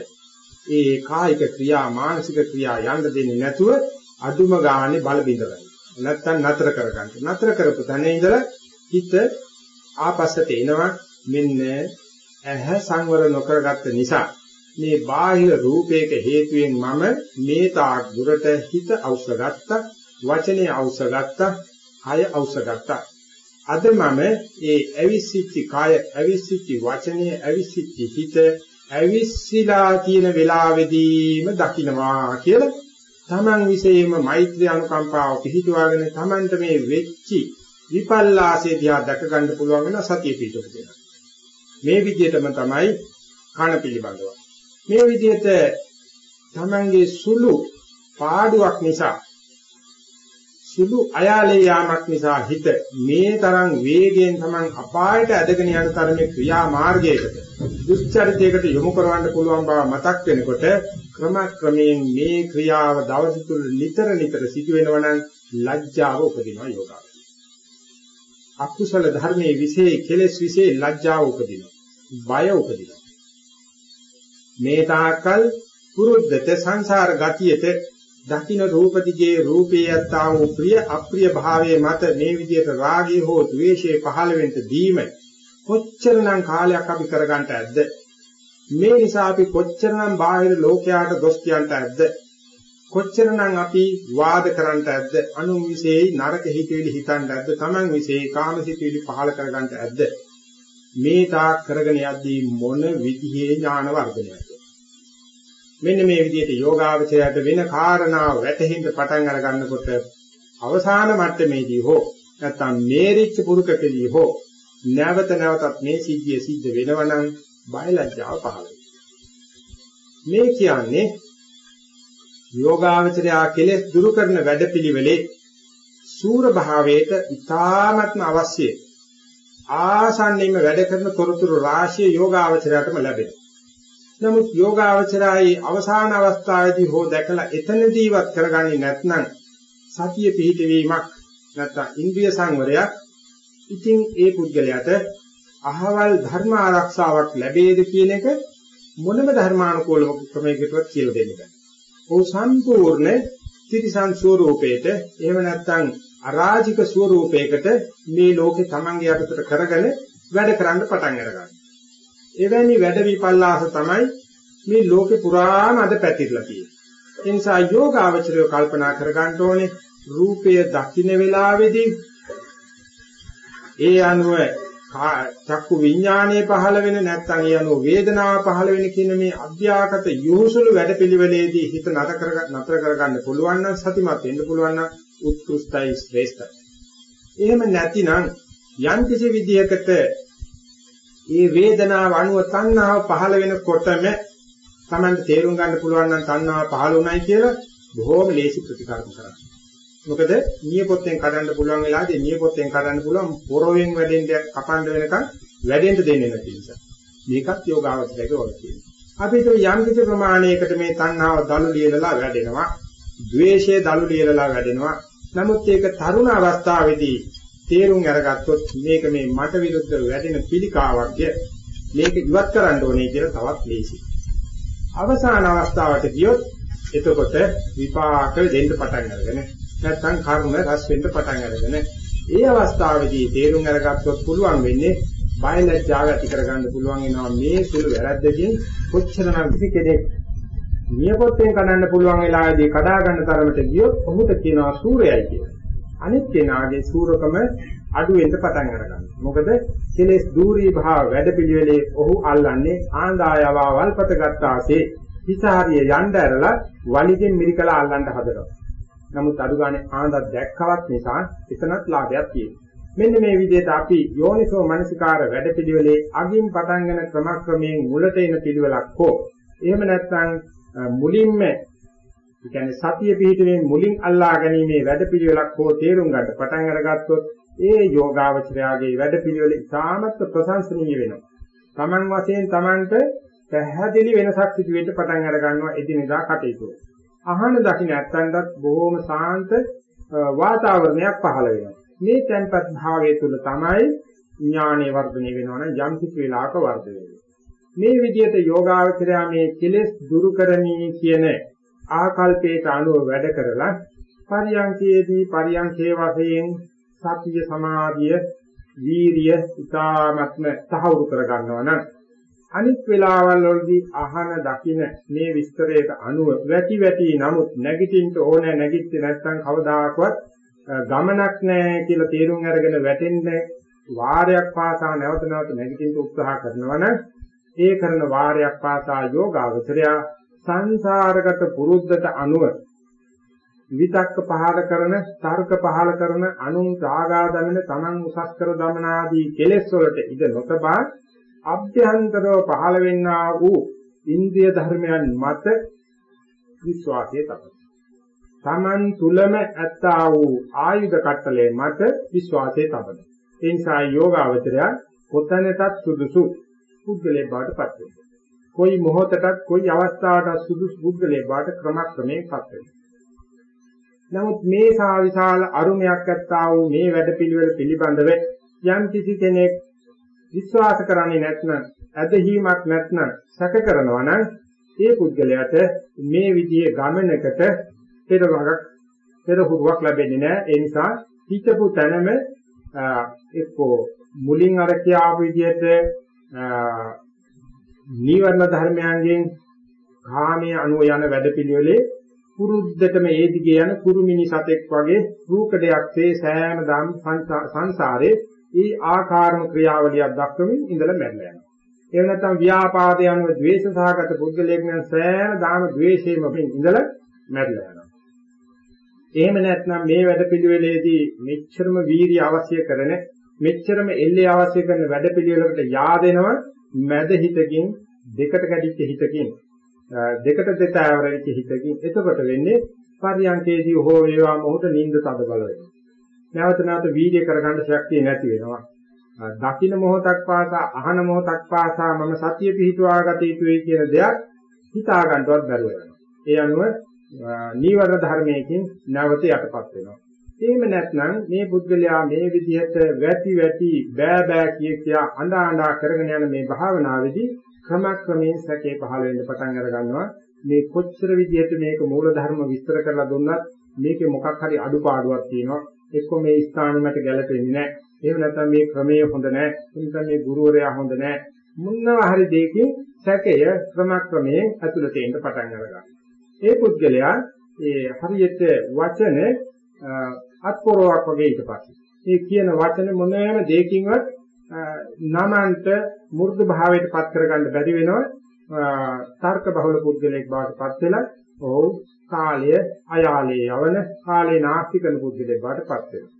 ඒ කායික ක්‍රියා මානසික ක්‍රියා යන්න දෙන්නේ නැතුව අදුම ගානේ බල බිඳගන්න. නැත්තම් නතර කරගන්න. නතර කරපු තැන ඉඳලා හිත ආපස්සට එනවා මෙන්න ඇහැ සංවර නොකරගත්ත නිසා මේ බාහිර රූපයක හේතුවෙන් මම මේ තාක් දුරට හිත අවශ්‍යගත්තා වචනේ අවශ්‍යගත්තා කය අවශ්‍යගත්තා අද මම ඒ ඇවිස්සිච්ච කය, ඇවිස්සිච්ච වචනේ, ඇවිස්සිච්ච හිත, ඇවිස්සිලා තියෙන වෙලාවෙදීම දකින්නවා කියලා තමන් විශේෂයෙන්ම මෛත්‍රී අනුකම්පාව පිහිටුවාගෙන තමන්ට මේ වෙච්චි විපල්ලාසය දිහා දැක ගන්න පුළුවන් වෙන සතිය පිටුප දෙනවා. මේ විදිහටම තමයි කන පිළිබඳව. මේ විදිහට තමන්ගේ සුළු පාඩුවක් නිසා සුළු අයාලේ යාමක් නිසා හිත මේ තරම් වේගයෙන් Taman අපායට ඇදගෙන යන තරමේ ක්‍රියා මාර්ගයකට දුස්චරිතයකට යොමු කරවන්න පුළුවන් බව මතක් වෙනකොට ක්‍රමක්‍රමයෙන් මේ ක්‍රියාව දවස තුල නිතර නිතර සිදුවෙනවා නම් ලැජ්ජාව උපදිනවා යෝගාව. අකුසල ධර්මයේ විශේෂ කෙලෙස් විශේෂ ලැජ්ජාව උපදිනවා. බය උපදිනවා. මේ තාකල් පුරුද්දට සංසාර ගතියට දකින්න රූප දිගේ රූපේ යත්තා වූ ප්‍රිය අප්‍රිය භාවයේ මත මේ විදිහට රාගය හෝ ද්වේෂය පහළ වෙන්න දීම කොච්චරනම් කාලයක් අපි කරගන්නට ඇද්ද? මේ නිසා අපි කොච්චරනම් බාහිර ලෝකයට දොස් කියන්නට ඇද්ද? කොච්චරනම් අපි වාද කරන්නට ඇද්ද? අනුන් විශේෂයි නරක හිතවිලි හිතන්නට ඇද්ද? Taman විශේෂයි කාමසිතවිලි පහළ කරගන්නට ඇද්ද? මේ තාක් කරගෙන යද්දී මොන විදිහේ ඥාන වර්ධනයක්ද? මෙන්න මේ විදිහට යෝගාවචරයට වෙන කාරණා වැටහෙන්න පටන් අර ගන්නකොට අවසාන මට්ටමේදී හෝ නැත්නම් මේරිච්ච පුරුකකදී හෝ නැවත නැවතත් මේ සිද්ධිය සිද්ධ වෙනවනම් බයලජ්ජාව පහළ මේ කියන්නේ යෝගාවචරයා කෙලෙස් දුරු කරන වැඩපිළිවෙලේ සූර භාවයට ඉතාමත්ම අවශ්‍ය ආසන්නෙම වැඩ කරන තොරතුරු රාශිය යෝගාවචරයටම ලැබෙනවා. නමුත් යෝගාවචරයේ අවසාන අවස්ථාවේදී හෝ දැකලා එතනදීවත් කරගන්නේ නැත්නම් සතිය පිහිටවීමක් නැත්නම් ඉන්ද්‍රිය සංවරයක් ඉතින් ඒ පුද්ගලයාට අහවල් ධර්ම ආරක්ෂාවක් ලැබේද කියන එක මොනම ධර්මානුකූල ක්‍රමයකටවත් කියලා දෙන්න බෑ. ඔහු සම්පූර්ණ ත්‍රිසං ස්වરૂපයට එහෙම නැත්නම් අරාජික ස්වરૂපයකට මේ ලෝකේ තමන්ගේ යටතට කරගෙන වැඩ කරන්න පටන් අරගන්නවා. එවැනි වැඩ විපල්ලාස තමයි මේ ලෝකේ පුරාම අද පැතිරලා තියෙන්නේ. ඒ නිසා යෝගාවචරය කල්පනා කර ගන්න ඕනේ රූපය දකින්න වෙලාවේදී ඒ අනුව චක්කු විඥානයේ පහළ වෙන නැත්නම් ඒ අනුව වේදනාව පහළ වෙන කියන මේ අභ්‍යාකට යොහුසුළු වැඩපිළිවෙලේදී හිත නතර කර නතර කරගන්න පුළුවන් නම් සතිමත් වෙන්න පුළුවන් නම් උත්කෘෂ්ටයි ශ්‍රේෂ්ඨයි. එහෙම නැතිනම් යම් කිසි විදියකට මේ වේදනාව අනුව තණ්හාව පහළ වෙනකොටම Tamanට තේරුම් ගන්න පුළුවන් නම් තණ්හාව පහළ වුණයි කියලා බොහෝම ලේසි ප්‍රතිකාර කරන්න. මොකද නියපොත්තෙන් කඩන්න පුළුවන් වෙලාවදී නියපොත්තෙන් කඩන්න පුළුවන් පොරවෙන් වැඩෙන්න කපන්න වෙනකන් වැඩෙන්න දෙන්නේ නැති නිසා. මේකත් යෝගාවචරයේ වල තියෙනවා. අපි හිතුව යම් කිසි ප්‍රමාණයකට මේ තණ්හාව දලු ලියලලා වැඩෙනවා. ද්වේෂය දලු ලියලලා වැඩෙනවා. නමුත් ඒක තරුණ අවස්ථාවේදී තේරුම් අරගත්තොත් මේක මේ මට විරුද්ධව වැඩෙන පිළිකාවක්ය. මේක ඉවත් කරන්න ඕනේ කියලා තවත් ලේසි. අවසාන අවස්ථාවට ගියොත් එතකොට විපාක දෙන්න පටන් අරගෙන නැත්නම් කර්ම රැස් වෙන්න පටන් අරගෙන ඒ අවස්ථාවේදී තේරුම් අරගත්තොත් පුළුවන් වෙන්නේ බයලජ්ජාව ඇති කරගන්න පුළුවන් වෙනවා මේ සුළු වැරද්දකින් කොච්චරනම් කිසි කෙනෙක් නියපොත්තෙන් කඩන්න පුළුවන් වෙලාවේදී කඩා ගන්න තරමට ගියොත් ඔහුට කියනවා සූරයයි කියලා. අනිත් කෙනාගේ සූරකම අඩු වෙන්න පටන් අරගන්නවා. මොකද කෙලෙස් දූරී භාව වැඩපිළිවෙලේ ඔහු අල්ලන්නේ ආන්දායවා වල්පත ගත්තාසේ හිසාරිය යන්න ඇරලා වලිගෙන් මිරිකලා අල්ලන්න හදනවා. නමුත් අඩු ගානේ ආනන්දක් දැක්කවත් නිසා එතනත් ලාභයක් තියෙනවා. මෙන්න මේ විදිහට අපි යෝනිසෝ මනසිකාර වැඩපිළිවෙලේ අගින් පටන්ගෙන ක්‍රමක්‍රමයෙන් මුලට එන පිළිවෙලක් හෝ එහෙම නැත්නම් මුලින්ම කියන්නේ සතිය පිහිටීමේ මුලින් අල්ලා ගැනීමේ වැඩපිළිවෙලක් හෝ තේරුම් ගන්න පටන් අරගත්තොත් ඒ යෝගාවචරයාගේ වැඩපිළිවෙල ඉතාමත් ප්‍රශංසනීය වෙනවා. Taman වශයෙන් Tamanට පැහැදිලි වෙනසක් සිදු වෙන්න පටන් අර ගන්නවා එදිනෙදා කටයුතු. අහන දකින්න ඇත්තන්ටත් බොහොම සාන්ත වාතාවරණයක් පහළ වෙනවා. මේ tempat භාවය තුළ තමයි ඥානෙ වර්ධනය වෙනවා නම් යම් කිසි වෙලාවක වර්ධනය වෙනවා. මේ විදිහට යෝගාවචරය මේ කෙලෙස් දුරු කරණී කියන ආකල්පයට අනුව වැඩ කරලා පරියන්කේදී පරියන්කේ වශයෙන් සතිය සමාධිය වීරිය ඉතාමත්ම තහවුරු කර ගන්නවා නම් අනිත් වෙලාවල් වලදී අහන දකින මේ විස්තරයට අනුව වැටි වැටි නමුත් නැගිටින්න ඕනේ නැගිට්ටේ නැත්නම් කවදාකවත් ගමනක් නැහැ කියලා තේරුම් අරගෙන වැටෙන්නේ වාරයක් පාසා නැවත නැවත නැගිටින්න උත්සාහ කරනවා නම් ඒ කරන වාරයක් පාසා යෝගාවචරය සංසාරගත පුරුද්දට අනුව විතක්ක පහල කරන තර්ක පහල කරන අනුන් රාගා දමන තමන් උසස් කර දමනාදී කෙලෙස් වලට ඉඩ නොතබා අභ්‍යන්තරව පහළ වෙන්නා වූ ඉන්ද්‍රිය ධර්මයන් මත විශ්වාසය තමයි. Taman තුලම ඇත්තා වූ ආයුධ කට්ටලේ මත විශ්වාසය තමයි. ඒ නිසා යෝගාවචරය කොතැනටත් සුදුසු පුද්ගලයෙක් බවට පත් වෙනවා. කොයි මොහොතටත් කොයි අවස්ථාවකට සුදුසු පුද්ගලයෙක් වාට ක්‍රමක්‍රමයෙන් පත් වෙනවා. නමුත් මේ සාවිශාල අරුමයක් ඇත්තා වූ මේ වැඩපිළිවෙල පිළිබඳව යම් කිසි කෙනෙක් විශ්වාස කරන්නේ නැත්නම් ඇදහිීමක් නැත්නම් සැක කරනවා නම් ඒ පුද්ගලයාට මේ විදිහේ ගමනකට පෙරවගක් පෙරහුරුවක් ලැබෙන්නේ නැහැ. ඒ නිසා හිතපු තැනම එක්කෝ මුලින් අර කියාපු විදිහට නීවරණ ධර්මයන්ගෙන් කාමයේ අනුව යන වැඩපිළිවෙලේ පුරුද්දටම ඒ දිගේ යන කුරුමිනි සතෙක් වගේ රූකඩයක් සෑම දම් සංසාරේ ඒ ආකාරම ක්‍රියාවලියක් දක්වමින් ඉඳලා මැරලා යනවා. එහෙම නැත්නම් ව්‍යාපාදය අනුව ද්වේෂ සහගත පුද්ගලයෙක් නම් සෑම දාම ද්වේෂයෙන්ම ඉඳලා මැරිලා යනවා. එහෙම නැත්නම් මේ වැඩපිළිවෙලේදී මෙච්චරම වීරිය අවශ්‍ය කරන මෙච්චරම එල්ලේ අවශ්‍ය කරන වැඩපිළිවෙලකට yaadෙනව මැද හිතකින් දෙකට කැඩිච්ච හිතකින් දෙකට දෙතෑවර වෙච්ච හිතකින් එතකොට වෙන්නේ පරියන්කේදී හෝ වේවා මොහොත නිින්ද තද බල වෙනවා. නැවත නැවත වීර්ය කරගන්න ශක්තිය නැති වෙනවා. දකින්න මොහොතක් පාසා අහන මොහොතක් පාසා මම සතිය පිහිටුවා ගත යුතුයි කියන දෙයක් හිතා ගන්නවත් බැරුව යනවා. ඒ අනුව නීවරණ ධර්මයකින් නැවත යටපත් වෙනවා. එහෙම නැත්නම් මේ පුද්ගලයා මේ විදිහට වැටි වැටි බෑ බෑ කිය කියා අඬා අඬා කරගෙන යන මේ භාවනාවේදී ක්‍රමක්‍රමයෙන් සැකේ පහළ වෙන්න පටන් අර ගන්නවා. මේ කොච්චර විදිහට මේක මූල ධර්ම විස්තර කරලා දුන්නත් මේකේ මොකක් හරි අඩුපාඩුවක් තියෙනවා. එක්ක මේ ස්ථානෙ මට ගැලපෙන්නේ නැහැ. එහෙම නැත්නම් මේ ක්‍රමය හොඳ නැහැ. එනිසා මේ ගුරුවරයා හොඳ නැහැ. මුන්නව හරි දෙයකින් සැකය ක්‍රමක්‍රමයෙන් ඇතුළට එන්න පටන් අරගන්නවා. ඒ පුද්ගලයා ඒ හරියට වචන අත්පොරවක් වගේ ඊට පස්සේ ඒ කියන වචන මොනෑම දෙයකින්වත් නමන්ට මෘදු භාවයට පත් කරගන්න බැරි වෙනවා තර්ක බහුල පුද්ගලයෙක් බවට පත් වෙලා ඔව් කාලය අයාලේ යවන කාලේ නාස්ති කරන පුද්ගලයෙක් බවට පත් වෙනවා.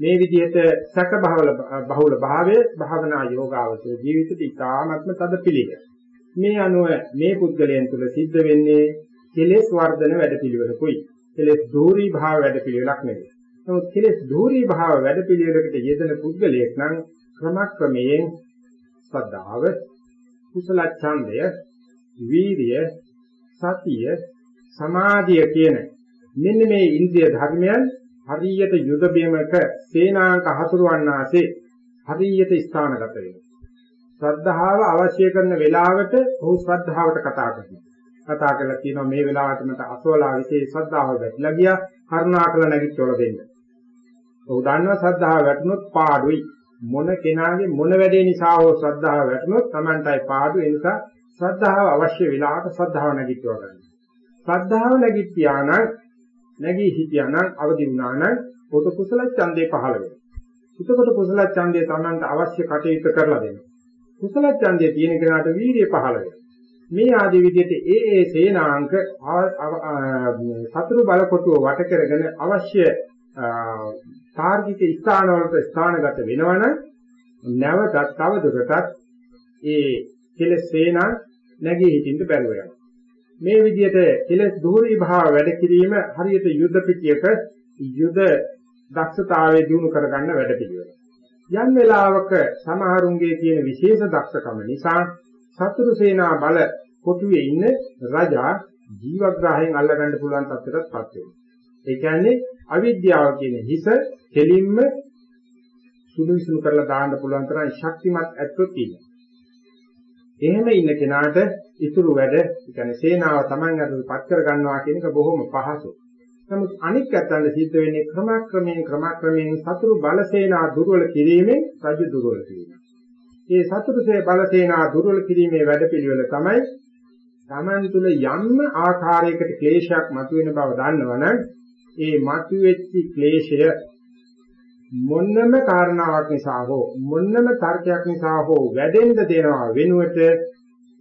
මේ විදිහට සැක බහුල බහුල භාවයේ භාවනා යෝගාවචර ජීවිතේ ඉතාමත්ම තද පිළිග. මේ අනුව මේ පුද්ගලයන් තුළ සිද්ධ වෙන්නේ කෙලෙස් වර්ධන වැඩපිළිවෙලකුයි. කෙලෙස් ධූරී භාව වැඩපිළිවෙලක් නෙවෙයි. නමුත් කෙලෙස් ධූරී භාව වැඩපිළිවෙලකට යෙදෙන පුද්ගලයෙක් නම් ක්‍රමක්‍රමයෙන් සද්ධාව කුසල ඡන්දය, වීරිය, සතිය, සමාධිය කියන මෙන්න මේ ඉන්ද්‍රිය ධර්මයන් හරියට යුද බිමක සේනාංක හසුරවන්නාසේ හරියට ස්ථානගත වෙනවා. ශ්‍රද්ධාව අවශ්‍ය කරන වෙලාවට ඔහු ශ්‍රද්ධාවට කතා කරනවා. කතා කරලා කියනවා මේ වෙලාවට මට අසවලා විශේෂ ශ්‍රද්ධාව වැටිලා ගියා කරුණාකර නැගිටවල දෙන්න. ඔහු දන්නවා ශ්‍රද්ධාව වැටුනොත් පාඩුයි. මොන කෙනාගේ මොන වැඩේ නිසා හෝ ශ්‍රද්ධාව වැටුනොත් Tamanටයි පාඩු ඒ නිසා ශ්‍රද්ධාව අවශ්‍ය වෙලාවට ශ්‍රද්ධාව නැගිටව ගන්න. ශ්‍රද්ධාව නැගිටියා නම් නැගී හිටියා නම් අවදි වුණා නම් පොත කුසල ඡන්දේ පහළ වෙනවා. එතකොට කුසල ඡන්දේ Tamanට අවශ්‍ය කටයුතු කරලා දෙනවා. කුසල ඡන්දේ තියෙන කෙනාට වීර්යය පහළ වෙනවා. මේ ආදී විදිහට ඒ ඒ සේනාංක සතුරු බලකොටුව වට කරගෙන අවශ්‍ය තාර්කික ස්ථානවලට ස්ථානගත වෙනවනම් නැවතත් තවදුරටත් ඒ කෙලෙස් සේනා නැගී හිටින්න බැරුව යනවා. මේ විදිහට කෙලෙස් දුහරි භාව වැඩ කිරීම හරියට යුද්ධ පිටියක යුද දක්ෂතාවයේ දිනු කරගන්න වැඩ පිළිවෙල. යම් වෙලාවක සමහරුන්ගේ තියෙන විශේෂ දක්ෂකම නිසා සතුරු සේනා බල කොටුවේ ඉන්න රජා ජීවග්‍රහයෙන් අල්ලගන්න පුළුවන් තත්ත්වයකටපත් වෙනවා. ඒ කියන්නේ අවිද්‍යාව කියන හිස කෙලින්ම සුළු විසුළු කරලා දාන්න පුළුවන් තරම් ශක්තිමත් ඇත්තොත් ඉන්නවා. එහෙම ඉන්න කෙනාට ඉතුරු වැඩ, ඒ කියන්නේ සේනාව Taman අතටපත් කර ගන්නවා කියන එක බොහොම පහසුයි. නමුත් අනික් පැත්තෙන් සිද්ධ වෙන්නේ ක්‍රමක්‍රමයෙන් ක්‍රමක්‍රමයෙන් සතුරු බල සේනා දුර්වල කිරීමෙන් රජු දුර්වල කිරීම. මේ සතුරු බල සේනා දුර්වල කිරීමේ වැඩපිළිවෙල තමයි Taman තුල යම් ආකාරයකට ක්ලේශයක් මතුවෙන බව දන්නවනම් ඒ මතුවෙච්ච ක්ලේශය මොන්නම කාරණාවක් නිසා හෝ මොන්නම තර්කයක් නිසා හෝ වැඩෙන්න දෙනවා වෙනුවට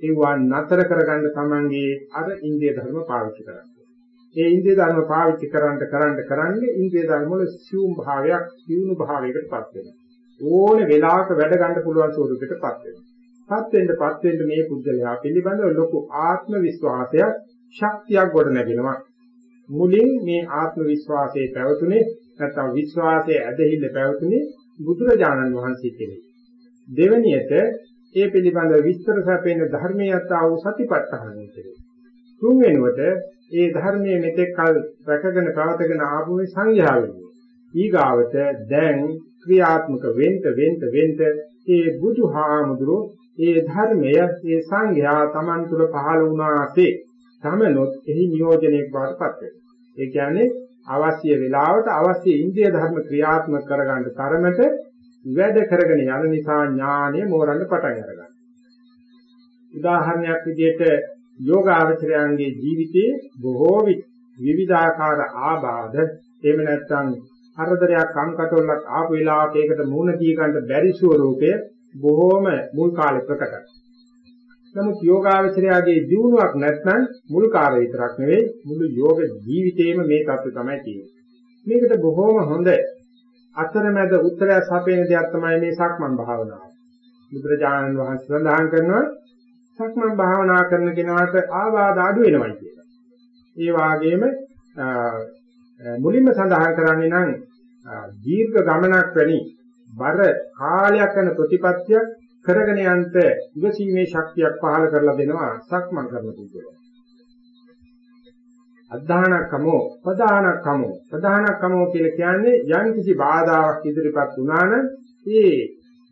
ඒවා නතර කරගන්න තමන්ගේ අර ඉන්දිය ධර්ම පාවිච්චි කරන්න. ඒ ඉන්දිය ධර්ම පාවිච්චි කරන්න කරන්න කරන්නේ ඉන්දිය ධර්ම වල සියුම් භාවයක් සියුණු භාවයකටපත් වෙනවා. ඕනේ වෙලාවක වැඩ ගන්න පුළුවන් ස්වරූපයකටපත් වෙනවා. පත් වෙන්න පත් වෙන්න මේ පුද්ගලයා පිළිබඳව ලොකු ආත්ම විශ්වාසයක් ශක්තියක් ගොඩ නැගෙනවා. මුලින් මේ ආත්ම විශ්වාසයේ පැවතුනේ නැත්නම් විශ්වාසයේ ඇදහිල්ල පැවතුනේ බුදුරජාණන් වහන්සේ කෙරෙහි. දෙවැනියට ඒ පිළිබඳව විස්තර සැපෙන ධර්මයට ආ වූ සතිපට්ඨානය කෙරෙහි. තුන් වෙනුවට ඒ ධර්මයේ මෙතෙක් කල රැකගෙන පවතගෙන ආපු මේ සංඝයා වෙනුවෙන්. ඊගාවට දැන් ක්‍රියාත්මක වෙන්න වෙන්න වෙන්න ඒ බුදුහාමුදුරෝ ඒ ධර්මය ඒ සංඝයා Taman තුල පහළ වුණාසේ තමනොත් එහි නියෝජනයක් බවට පත් වෙනවා. ඒ කියන්නේ අවශ්‍ය වෙලාවට අවශ්‍ය ඉන්ද්‍රිය ධර්ම ක්‍රියාත්මක කරගන්න තරමට වැඩ කරගෙන යන නිසා ඥානය මෝරන්න පටන් අරගන්නවා. උදාහරණයක් විදිහට යෝගාවචරයන්ගේ ජීවිතයේ බොහෝ විවිධාකාර ආබාධ එහෙම නැත්නම් හතරදරයක් කම්කටොල්ලක් ආපු වෙලාවක ඒකට මුහුණ දී ගන්න බැරි ස්වරූපය බොහෝම මුල් කාලේ ප්‍රකටයි. නමුත් යෝගාවචරයාගේ දියුණුවක් නැත්නම් මුල් කාලේ විතරක් නෙවෙයි මුළු යෝග ජීවිතේම මේ தත්ත්වය තමයි තියෙන්නේ. මේකට බොහෝම හොඳ අතරමැද උත්තරය සපේන දෙයක් තමයි මේ සක්මන් භාවනාව. බුදුරජාණන් වහන්සේ සඳහන් කරනවා සක්මන් භාවනා කරන කෙනාට ආවාද අඩු වෙනවයි කියලා. ඒ වාගේම මුලින්ම සඳහන් කරන්නේ නම් දීර්ඝ ගමනක් වැනි බර කාලයක් යන ප්‍රතිපත්තියක් කරගෙන යන්න ඉවසීමේ ශක්තියක් පහළ කරලා දෙනවා සක්මන් කරන පුද්ගලයා. අධානකමෝ ප්‍රධානකමෝ ප්‍රධානකමෝ කියලා කියන්නේ යම් කිසි බාධාවක් ඉදිරිපත් වුණා නම් ඒ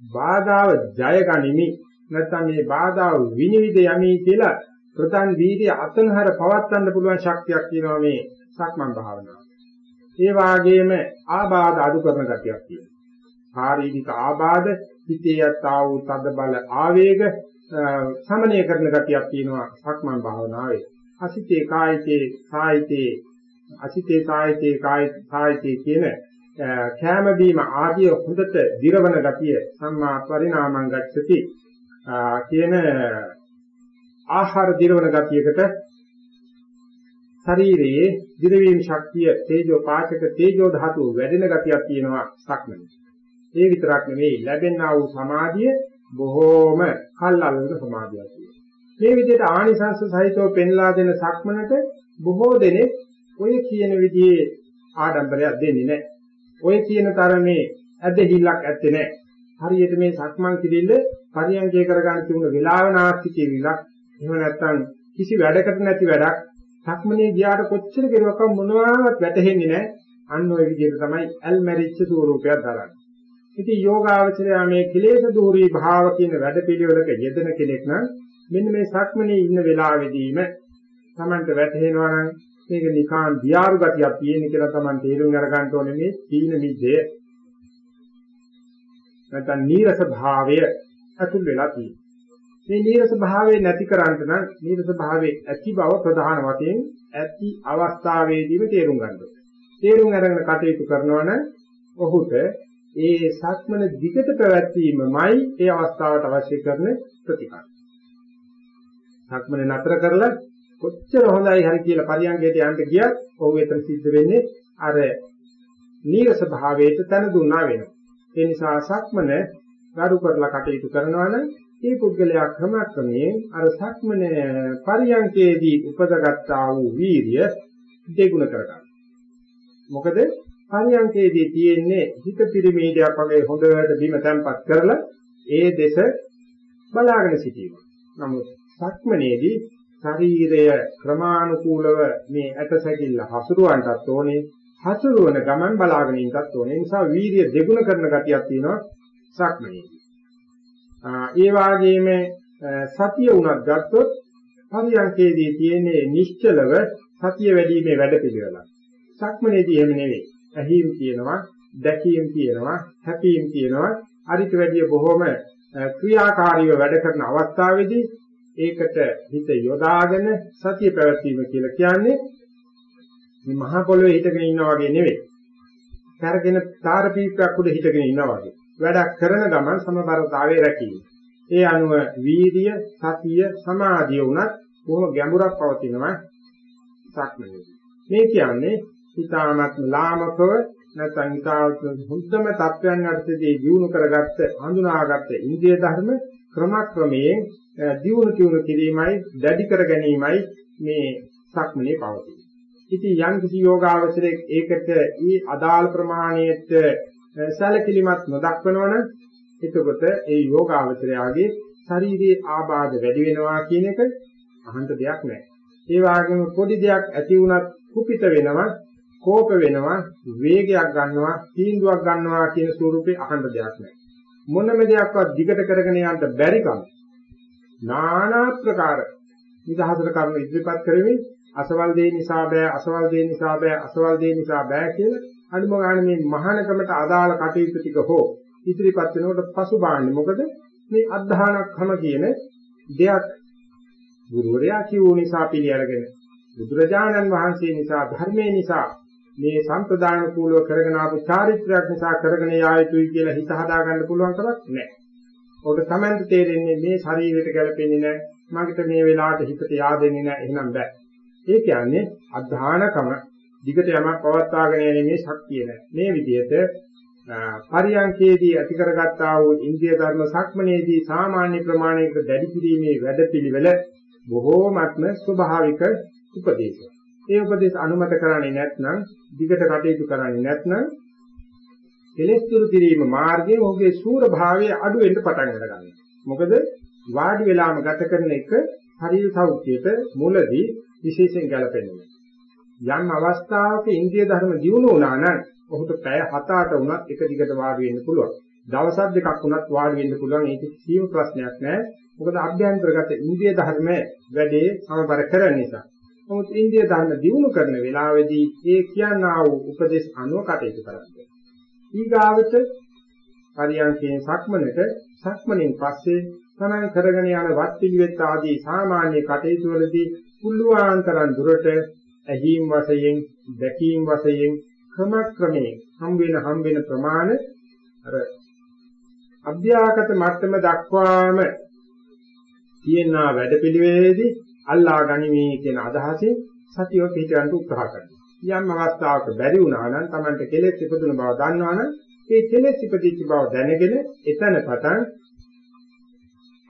බාධාව ජය ගනිමි නැත්නම් මේ බාධාව විනිවිද යමි කියලා ප්‍රධාන වීර්ය අතනහර පවත්වන්න පුළුවන් ශක්තියක් තියෙනවා මේ සක්මන් භාවනාව. ඒ වාගේම ආබාධ අඩු කරන ගතියක් තියෙනවා. ශාරීරික ආබාධ හිතේ යත්තා වූ තද බල ආවේග සමනය කරන ගතියක් තියෙනවා සක්මන් භාවනාවේ. අසිතේ කායිතේ කායිතේ අසිතේ කායිතේ කායිතේ කියන කෑම බීම ආදී හොඳට දිරවන ගතිය සම්මා පරිණාමං ගච්ඡති කියන ආහාර දිරවන ගතියකට ශරීරයේ දිරවීම ශක්තිය තේජෝ පාචක තේජෝ ධාතුව වැඩෙන ගතියක් තියෙනවා සක්මනේ. ඒ විතරක් නෙවෙයි ලැබෙනා වූ සමාධිය බොහෝම කල්ලාලන සමාධියක් තියෙනවා. මේ විදිහට ආනිසංස සහිතව පෙන්ලා දෙන සක්මනට බොහෝ දෙනෙක් ඔය කියන විදිහේ ආඩම්බරයක් දෙන්නේ නැහැ. ඔය කියන තරමේ ඇදහිල්ලක් ඇත්තේ නැහැ. හරියට මේ සක්මන් කිරිල්ල පරියන්කේ කරගන්න තිබුණ වෙලාව නාස්ති කිරිල්ලක් එහෙම නැත්නම් කිසි වැඩකට නැති වැඩක් සක්මනේ ගියාට කොච්චර කෙරුවක් මොනවාවත් වැටහෙන්නේ නැහැ. අන්න ওই විදිහට තමයි ඇල් මැරිච්ච ස්වරූපයක් දරන්නේ. ඉතින් යෝගාවචරය මේ කිලේශ දූරී භාව කියන වැඩපිළිවෙලක යෙදෙන කෙනෙක් නම් මෙන්න මේ සක්මනේ ඉන්න වෙලාවෙදීම Tamanට වැටහෙනවා නම් මේක නිකාන් දියාරු ගතියක් තියෙන කියලා Taman තේරුම් අරගන්න ඕනේ මේ තීන මිද්දය නැත්නම් නීරස භාවය අතුල් වෙලා තියෙනවා. මේ නීරස භාවය නැති කරන්න නම් නීරස භාවයේ ඇති බව ප්‍රධාන වශයෙන් ඇති අවස්ථාවේදීම තේරුම් ගන්න ඕනේ. තේරුම් අරගෙන කටයුතු කරනවා නම් ඔහුට ඒ සක්මන දිගට පැවැත්වීමමයි ඒ අවස්ථාවට අවශ්‍ය කරන ප්‍රතිකාර. සක්මන නතර කරලා කොච්චර හොඳයි හරි කියලා පරියන්ගයට යන්න ගියත් ඔහු එතන සිද්ධ වෙන්නේ අර නීරස භාවයට තන දුන්නා වෙනවා. ඒ නිසා සක්මන ගරු කරලා කටයුතු කරනවා නම් ඒ පුද්ගලයා ක්‍රමක්‍රමයෙන් අර සක්මන පරියන්කේදී උපදගත්තා වූ වීර්ය දෙගුණ කරගන්නවා. මොකද පරියන්කේදී තියෙන්නේ හිත පිරිමීඩයක් වගේ හොඳට බිම තැම්පත් කරලා ඒ දෙස බලාගෙන සිටීම. නමුත් සක්මනේදී ශරීරය ක්‍රමානුකූලව මේ ඇටසැකිල්ල හසුරුවන්නත් ඕනේ හසුරුවන ගමන් බලාගෙන ඉන්නත් ඕනේ. ඒ නිසා වීර්ය දෙගුණ කරන ගතියක් තියෙනවා සක්මනේදී. ඒ වාගේම සතිය උනත් ගත්තොත් පරියන්කේදී තියෙන්නේ නිශ්චලව සතිය වැඩිීමේ වැඩපිළිවෙලක්. සක්මනේදී එහෙම නෙවෙයි. ඇහිම් තියෙනවා, දැකීම් තියෙනවා, හැපීම් තියෙනවා. අරිට වැඩිය බොහොම ක්‍රියාකාරීව වැඩ කරන අවස්ථාවේදී ඒකට හිත යොදාගෙන සතිය පැවැත්වීම කියලා කියන්නේ මේ මහ පොළොවේ හිටගෙන ඉන්නා වගේ නෙවෙයි. කරගෙන තාර පීප්පයක් උඩ හිටගෙන ඉන්නා වගේ. වැඩක් කරන ගමන් සමබරතාවයේ රැකීම. ඒ අනුව වීර්ය, සතිය, සමාධිය උනත් බොහොම ගැඹුරක් පවතිනවා සක්මනේදී. මේ කියන්නේ ඊටාමත් ලාමකව නැත්නම් ඊටාමත් හොඳම තත්වයන් යටතේදී දිනු කරගත්ත හඳුනාගත්ත ඉන්ද්‍රිය ධර්ම ක්‍රමක්‍රමයෙන් දිනු දිනු කිරීමයි දැඩි කර ගැනීමයි මේ සක්මනේ පවතින්නේ. ඉතින් යම් කිසි යෝගාවචරයේ ඒකට ඊ අදාළ ප්‍රමාණයට සැලකිලිමත් නොදක්වනවනම් එතකොට ඒ යෝගාවචරයාගේ ශාරීරික ආබාධ වැඩි වෙනවා කියන එක අහන්න දෙයක් නැහැ. ඒ වගේම පොඩි දෙයක් ඇති වුණත් කුපිත වෙනවා, කෝප වෙනවා, වේගයක් ගන්නවා, තීන්දුවක් ගන්නවා කියන ස්වරූපේ අහන්න දෙයක් නැහැ. මොනම දෙයක්වත් දිගට කරගෙන යන්න බැරි කම. নানা ප්‍රකාර නිදහසට කර්ම ඉදිරිපත් කරමින් අසවල් දේ නිසා බෑ, අසවල් දේ නිසා බෑ, අසවල් දේ නිසා බෑ කියලා අනුම ගන්න මේ මහානකමට අදාළ කටයුතු ටික හෝ ඉදිරිපත් වෙනකොට පසුබාන්නේ මොකද මේ අධධානක්ඛම කියන දෙයක් ගුරුවරයා කියූ නිසා පිළි අරගෙන බුදුරජාණන් වහන්සේ නිසා ධර්මයේ නිසා මේ සම්ප්‍රදාන කූලව කරගෙන ආපු චාරිත්‍රාක් නිසා කරගෙන යා යුතුයි කියලා හිත හදා ගන්න පුළුවන් කමක් නැහැ. ඔබ තමන්ට තේරෙන්නේ මේ ශරීරයට ගැලපෙන්නේ නැහැ. මගට මේ වෙලාවට හිතට yaadෙන්නේ නැහැ. එහෙනම් බෑ. ඒ කියන්නේ අධධානකම දිගට යමක් පවත්වාගෙන යීමේ ශක්තිය නැහැ. මේ විදිහට පරියංකේදී ඇති කරගත්තා වූ ඉන්දිය ධර්ම සක්මනේදී සාමාන්‍ය ප්‍රමාණයකට දැඩි කිරීමේ වැඩපිළිවෙල බොහෝමත්ම ස්වභාවික උපදේශය. ඒ උපදේශ අනුමත කරන්නේ නැත්නම් දිගට කටයුතු කරන්නේ නැත්නම් කෙලෙස් දුරු කිරීම මාර්ගයේ ඔහුගේ සූර භාවය අඩු වෙන්න පටන් ගන්නවා. මොකද වාඩි වෙලාම ගත කරන එක ශරීර සෞඛ්‍යයට මුලදී විශේෂයෙන් ගැලපෙන්නේ. යම් අවස්ථාවක ඉන්ද්‍රිය ධර්ම දියුණු වුණා නම් ඔහුට පැය 7-8 වුණත් එක දිගට වාඩි වෙන්න පුළුවන්. දවසක් දෙකක් වුණත් වාඩි වෙන්න පුළුවන්. ඒක කිසිම ප්‍රශ්නයක් නැහැ. මොකද අභ්‍යන්තරගත ඉන්ද්‍රිය ධර්ම වැඩේ සමබර කරන නිසා. නමුත් ඉන්ද්‍රිය ධර්ම දියුණු කරන වෙලාවේදී ඒ කියනා වූ උපදේශ අනුව කටයුතු කරන්න. ඊගාවට පරියන්කේ සක්මනට සක්මනින් පස්සේ තමන් කරගෙන යන වත් පිළිවෙත් ආදී සාමාන්‍ය කටයුතු වලදී පුළුවන් තරම් දුරට ඇහිම් වශයෙන් දැකීම් වශයෙන් ක්‍රමක්‍රමයෙන් හම් වෙන හම් වෙන ප්‍රමාණ අර අභ්‍යාගත මට්ටම දක්වාම තියෙනා වැඩපිළිවෙලේදී අල්ලා ගනිමේ කියන අදහසින් සතිය පිටවන්න උත්සාහ කරනවා. යම් අවස්ථාවක බැරි වුණා නම් Tamanට කෙලෙස් ඉපදුන බව දන්නවනම් ඒ කෙලෙස් ඉපදිච්ච බව දැනගෙන එතන පටන්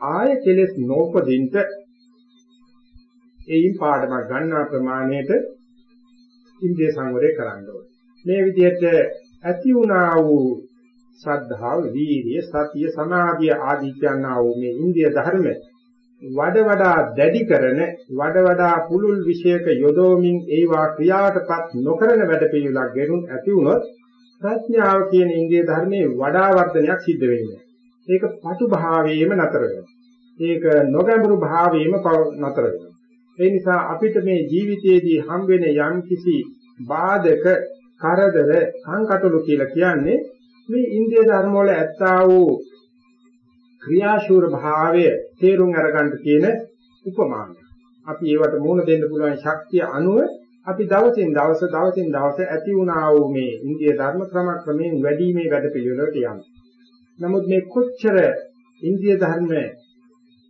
ආය කෙලෙස් නොපදින්ට එයින් පාඩමක් ගන්නා ප්‍රමාණයට ඉන්ද්‍රිය සංවරය කරන්න ඕනේ. මේ විදිහට ඇති වුණා වූ ශ්‍රද්ධාව, වීර්ය, සතිය, සමාධිය ආදී කියනා වූ මේ ඉන්ද්‍රිය ධර්ම වඩ වඩා දැඩි කරන වඩ වඩා පුළුල් විශේෂක යොදවමින් ඒවා ක්‍රියාවටපත් නොකරන වැඩපිළිවෙලක් ගෙනුන් ඇති වුණොත් ප්‍රඥාව කියන ඉන්දිය ධර්මයේ වඩා වර්ධනයක් සිද්ධ වෙන්නේ. ඒක පටු භාවයේම නතර වෙනවා. ඒක නොගැඹුරු භාවයේම නතර වෙනවා. ඒ නිසා අපිට මේ ජීවිතයේදී හම් වෙන යම් කිසි බාධක කරදර සංකටලු කියලා කියන්නේ මේ ඉන්දිය ධර්ම වල ඇත්තා වූ ක්‍රියාශූර භාවය තේරුම් අරගන්න තියෙන උපමානය. අපි ඒවට මුහුණ දෙන්න පුළුවන් ශක්තිය අනුව අපි දවසින් දවස දවසින් දවස ඇති වුණා වූ මේ ඉන්දිය ධර්ම ක්‍රම ක්‍රමයෙන් වැඩිීමේ වැඩ පිළිවෙලට යනවා. නමුත් මේ කොච්චර ඉන්දිය ධර්ම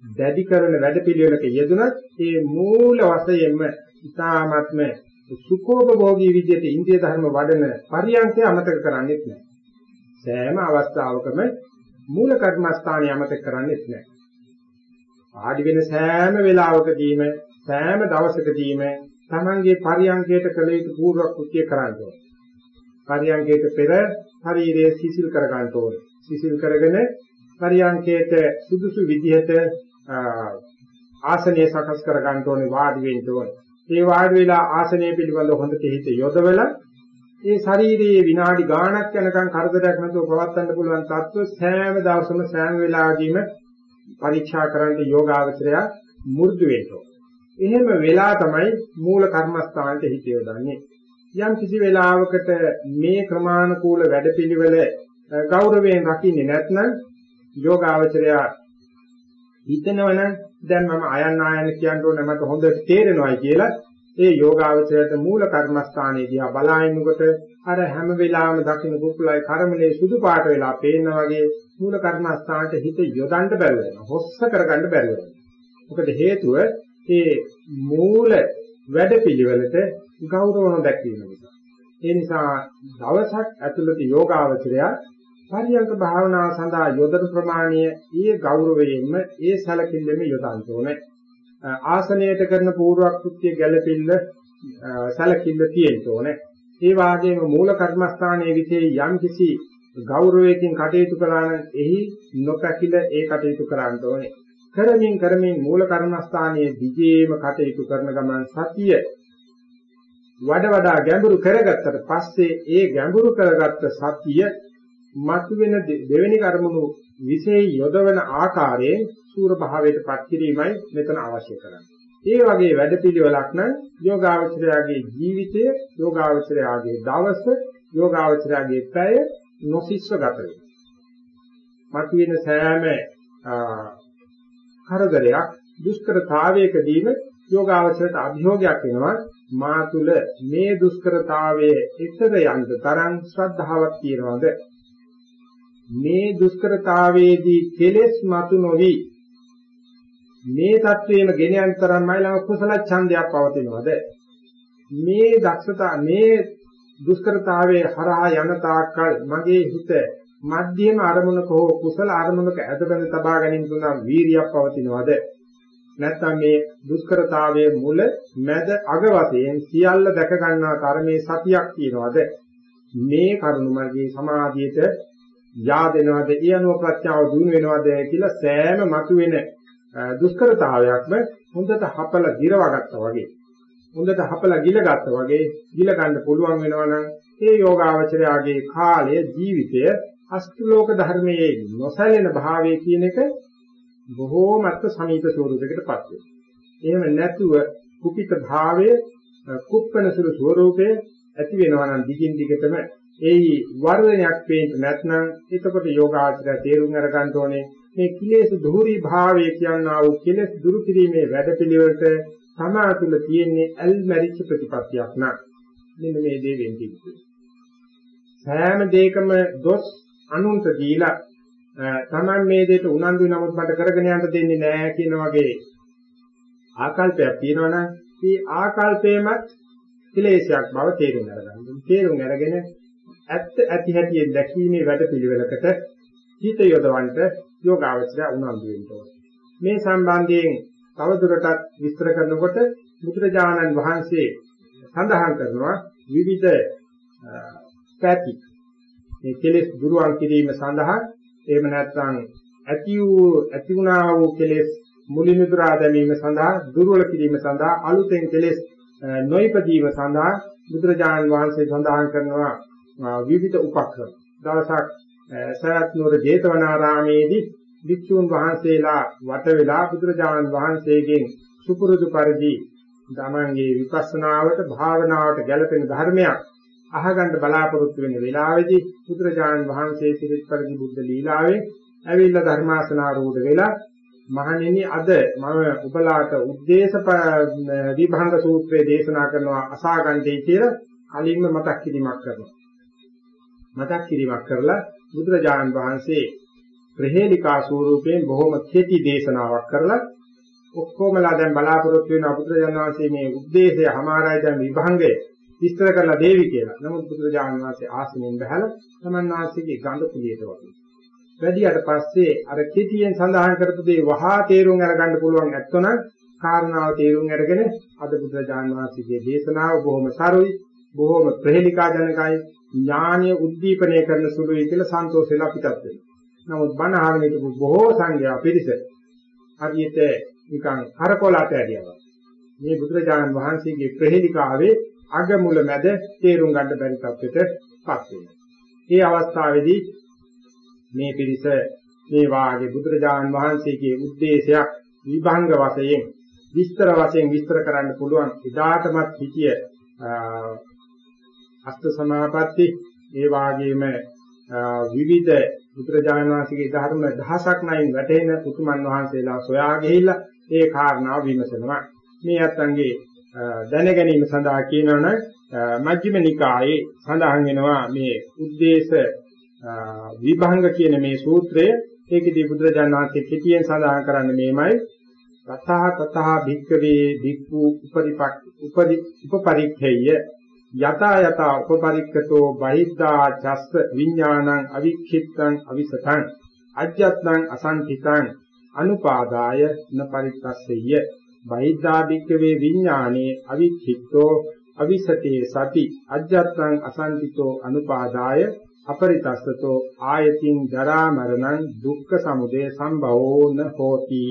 දැඩි කරන වැඩ පිළිවෙලක යෙදුනත් ඒ මූල වශයෙන්ම ඉතාමත්ම සුඛෝපභෝගී විදිහට ඉන්දිය ධර්ම වඩන පරියන්කය අමතක කරන්නේත් නැහැ. සෑම අවස්ථාවකම මූල කර්මස්ථානය අමතක කරන්නේත් නැහැ. ආදි වෙන සෑම වෙලාවකදීම සෑම දවසකදීම තමන්ගේ පරියන්කයට කළ යුතු පූර්ව කෘත්‍ය කරන්න ඕනේ. පරියන්කයට පෙර ශරීරය සිසිල් කර ගන්න ඕනේ. සිසිල් කරගෙන පරියන්කයට සුදුසු විදිහට ආසනය සකස් කර ගන්න ඕනේ වාඩි වෙන්න ඕනේ. ඒ වාඩි වෙලා ආසනය පිළිබඳව හොඳට හිත යොදවලා ඒ ශරීරයේ විනාඩි ගාණක් යනකම් කරදරයක් නැතුව පවත්වන්න පුළුවන් තත්ත්ව සෑම දවසම සෑම වෙලාවෙදීම පරීක්ෂා කරන්න යෝගාවචරය මු르දු වෙන්න එහෙම වෙලා තමයි මූල කර්මස්ථානට හිත යොදන්නේ. යම් කිසි වෙලාවකට මේ ක්‍රමානුකූල වැඩපිළිවෙල ගෞරවයෙන් රකින්නේ නැත්නම් යෝගාවචරය හිතනවනම් දැන් මම අයන්න ආයන්න කියන්න ඕනේ මට හොඳට තේරෙනවායි කියලා ඒ යෝගාවචරයට මූල කර්මස්ථානයේ දිහා බලාගෙනකොට අර හැම වෙලාවෙම දකින්න කුකුලයි කර්මලේ සුදු පාට වෙලා පේනා වගේ මූල කර්මස්ථානට හිත යොදන්න බැරුව වෙනවා. හොස්ස කරගන්න බැරුව වෙනවා. මොකද හේතුව ඒ මූල වැඩපිළිවෙලට ගෞරව නොදැක්වීම නිසා. ඒ නිසා දවසක් ඇතුළත යෝගාවචරය පරියංග භාවනාව සඳහා යොදන ප්‍රමාණය ඒ ගෞරවයෙන්ම ඒ සැලකිල්ලෙම යොදන්න ඕනේ. ආසනයට කරන පූර්වක්‍ෘත්‍ය ගැළපෙන්න සැලකිල්ල තියෙන්න ඕනේ. ඒ වාගේම මූල කර්මස්ථානයේ විශේෂ යම් කිසි ගෞරවයෙන් කටයුතු කළා නම් එහි නොපැකිල ඒ කටයුතු කරන්න ඕනේ. කරමින් කරමින් මූල කර්මස්ථානයේ දිගේම කටයුතු කරන ගමන් සතිය වඩ වඩා ගැඹුරු කරගත්තට පස්සේ ඒ ගැඹුරු කරගත්ත සතිය මතුවෙන දෙවෙනි කර්මණු විශේෂ යොදවන ආකාරයෙන් සූර භාවයට පත් කිරීමයි මෙතන අවශ්‍ය කරන්නේ. ඒ වගේ වැඩපිළිවෙලක් නම් යෝගාවචරයාගේ ජීවිතය, යෝගාවචරයාගේ දවස, යෝගාවචරයාගේ පැය නොසිස්ව ගත වෙනවා. මතුවෙන සෑම කරදරයක් දුෂ්කරතාවයකදීම යෝගාවචරයට අභියෝගයක් වෙනවා මා තුල මේ දුෂ්කරතාවයේ ඊතර යන්න තරම් ශ්‍රද්ධාවක් තියනවාද මේ දුෂ්කරතාවයේදී කෙලෙස් මතු නොවි. මේ தത്വෙම ගෙන යන තරම්මයි ළඟ කුසල ඡන්දයක් පවතිනවද? මේ දක්ෂතා මේ දුෂ්කරතාවයේ හරහා යන තාක්කල් මගේ හිත මධ්‍යම අරමුණක හෝ කුසල අරමුණක ඇදගෙන තබා ගැනීම තුනම් වීරියක් පවතිනවද? නැත්නම් මේ දුෂ්කරතාවයේ මුල මැද අග වශයෙන් සියල්ල දැක ගන්නා කර්මයේ සතියක් තියනවාද? මේ කරුණ මාර්ගයේ සමාධියට yaadෙනවද ඒ අනුව ප්‍රඥාව දිනු වෙනවද කියලා සෑම මතුවෙන දුෂ්කරතාවයක්ම හොඳට හපල ගිරවගත්තා වගේ හොඳට හපල ගිලගත්තා වගේ ගිල ගන්න පුළුවන් වෙනවා නම් ඒ යෝගාවචරයාගේ කාලය ජීවිතය අෂ්ටලෝක ධර්මයේ නොසැලෙන භාවයේ කියන එක බොහෝමත්ම සමීප ස්වරූපයකටපත් වෙනවා. එහෙම නැතුව කුපිත භාවයේ කුප්පන සුළු ස්වරූපයේ ඇති වෙනවා නම් දිගින් දිගටම ඒයි වර්ධනයක් පේන්න නැත්නම් එතකොට යෝගාචරය තේරුම් අරගන්න ඕනේ. මේ කිලේශ දුහුරි භාවය කියනා වූ කෙලෙස් දුරු කිරීමේ වැඩපිළිවෙලට තමා තුළ තියෙන්නේ අල්මරිච්ච ප්‍රතිපත්තියක් නා. මෙන්න මේ දේ වෙන්නේ සෑම දෙයකම දොස් අනුන්ට දීලා Taman මේ දෙයට උනන්දු නමුත් මට කරගෙන යන්න දෙන්නේ නැහැ කියන වගේ ආකල්පයක් තියෙනවනම් මේ ආකල්පේමත් ක්ලේශයක් බව තේරුම් අරගන්න. තේරුම් අරගෙන ඇත්ත ඇති හැටියෙන් දැකීමේ වැඩපිළිවෙලකට හිත යොදවන්න යෝගාවචරය උනන්දු වෙන්න ඕනේ. මේ සම්බන්ධයෙන් තවදුරටත් විස්තර කරනකොට බුදුරජාණන් වහන්සේ සඳහන් කරනවා විවිධ පැති මේ කෙලෙස් දුරුවන් කිරීම සඳහා එහෙම නැත්නම් ඇති වූ ඇති වුණා වූ කෙලෙස් මුලින් දුරා දැමීම සඳහා දුර්වල කිරීම සඳහා අලුතෙන් කෙලෙස් නොයිපදීම සඳහා බුදුරජාණන් වහන්සේ සඳහන් කරනවා විවිධ උපක්‍රම. දවසක් සරත් නුවර ජේතවනාරාමේදී වික්ෂුන් වහන්සේලා වට වෙලා බුදුරජාණන් වහන්සේගෙන් සුපුරුදු පරිදි තමන්ගේ විපස්සනාවට භාවනාවට ගැළපෙන ධර්මයක් අහගන්න බලාපොරොත්තු වෙන වෙලාවේදී බුදුරජාණන් වහන්සේ සිරිත් පරිදි බුද්ධ ලීලාවේ ඇවිල්ලා ධර්මාසනාරූඪ වෙලා මහණෙනි අද මම උපලාට උද්දේශ විභංග සූත්‍රයේ දේශනා කරනවා අසාගන්තේ කියලා කලින්ම මතක් කිරීමක් කරනවා. මතක් කිරීමක් කරලා බුදුරජාණන් වහන්සේ ප්‍රහේලිකා ස්වරූපයෙන් බොහොම කෙටි දේශනාවක් කරලා ඔක්කොමලා දැන් බලාපොරොත්තු වෙන බුදුරජාණන් වහන්සේ මේ උද්දේශය හමාරයි දැන් විභංගය විස්තර කරලා දේවි කියලා. නමුත් බුදුරජාණන් වහන්සේ ආසනෙන් බහැලා තමන් වහන්සේගේ ගඳ කුලියට වගේ. වැඩියට පස්සේ අර කෙටියෙන් සඳහන් කරපු දේ වහා තේරුම් අරගන්න පුළුවන් නැත්නම් කාරණාව තේරුම් අරගෙන අද බුදුරජාණන් වහන්සේගේ දේශනාව බොහොම සරුයි, බොහෝම ප්‍රහෙලිකා ජනකයි ඥානීය උද්දීපනය කරන සුළුයි කියලා සන්තෝෂ වෙලා පිටත් වෙනවා. නමුත් බණ අහගෙන ඉතුරු බොහෝ සංඝයා පිරිස හරියට නිකන් හරකොලට ඇදියා. මේ බුදුරජාණන් වහන්සේගේ ප්‍රහෙලිකාවේ අගමුල මැද තේරුම් ගන්න බැරි තත්ත්වයට පත් වෙනවා. මේ අවස්ථාවේදී මේ පිරිස මේ වාගේ බුදුරජාණන් වහන්සේගේ උද්දේශයක් විභංග වශයෙන් විස්තර වශයෙන් විස්තර කරන්න පුළුවන් එදාටමත් හිතිය අෂ්ට සමාපatti ඒ වාගේම විවිධ බුදුරජාණන් වහන්සේගේ ධර්ම දහසක් නයින් වැටෙන පුතුමන් වහන්සේලා සොයා ගිහිල්ලා ඒ කාරණාව විමසනවා. මේ අත්ංගේ දැන ගැනීම සඳහා කියනවනම් මජ්ක්‍ධිම නිකායේ සඳහන් වෙනවා මේ උද්දේශ විභංග කියන මේ සූත්‍රය ඒකදී බුදුරජාණන් වහන්සේ කෙටියෙන් සඳහන් කරන්නේ මේමයි තථා තථා භික්ඛවේ භික්ඛු උපරිපක් උපරි උපපරික්ඛේය යතා යතා උපපරික්ඛතෝ බහිද්ධා චස්ස විඥානං අවික්ඛිත්තං අවිසතං අජ්ජත්නං අසංකිතං අනුපාදාය න පරිත්තස්සෙය බහිද්ධා භික්ඛවේ විඥානේ අවික්ඛිත්තෝ අවිසතේ සති අජ්ජත්තං අසංකිතෝ අනුපාදාය අපරිතස්සතෝ ආයතින් ජරා මරණං දුක්ඛ සමුදය සම්භවෝ න හෝති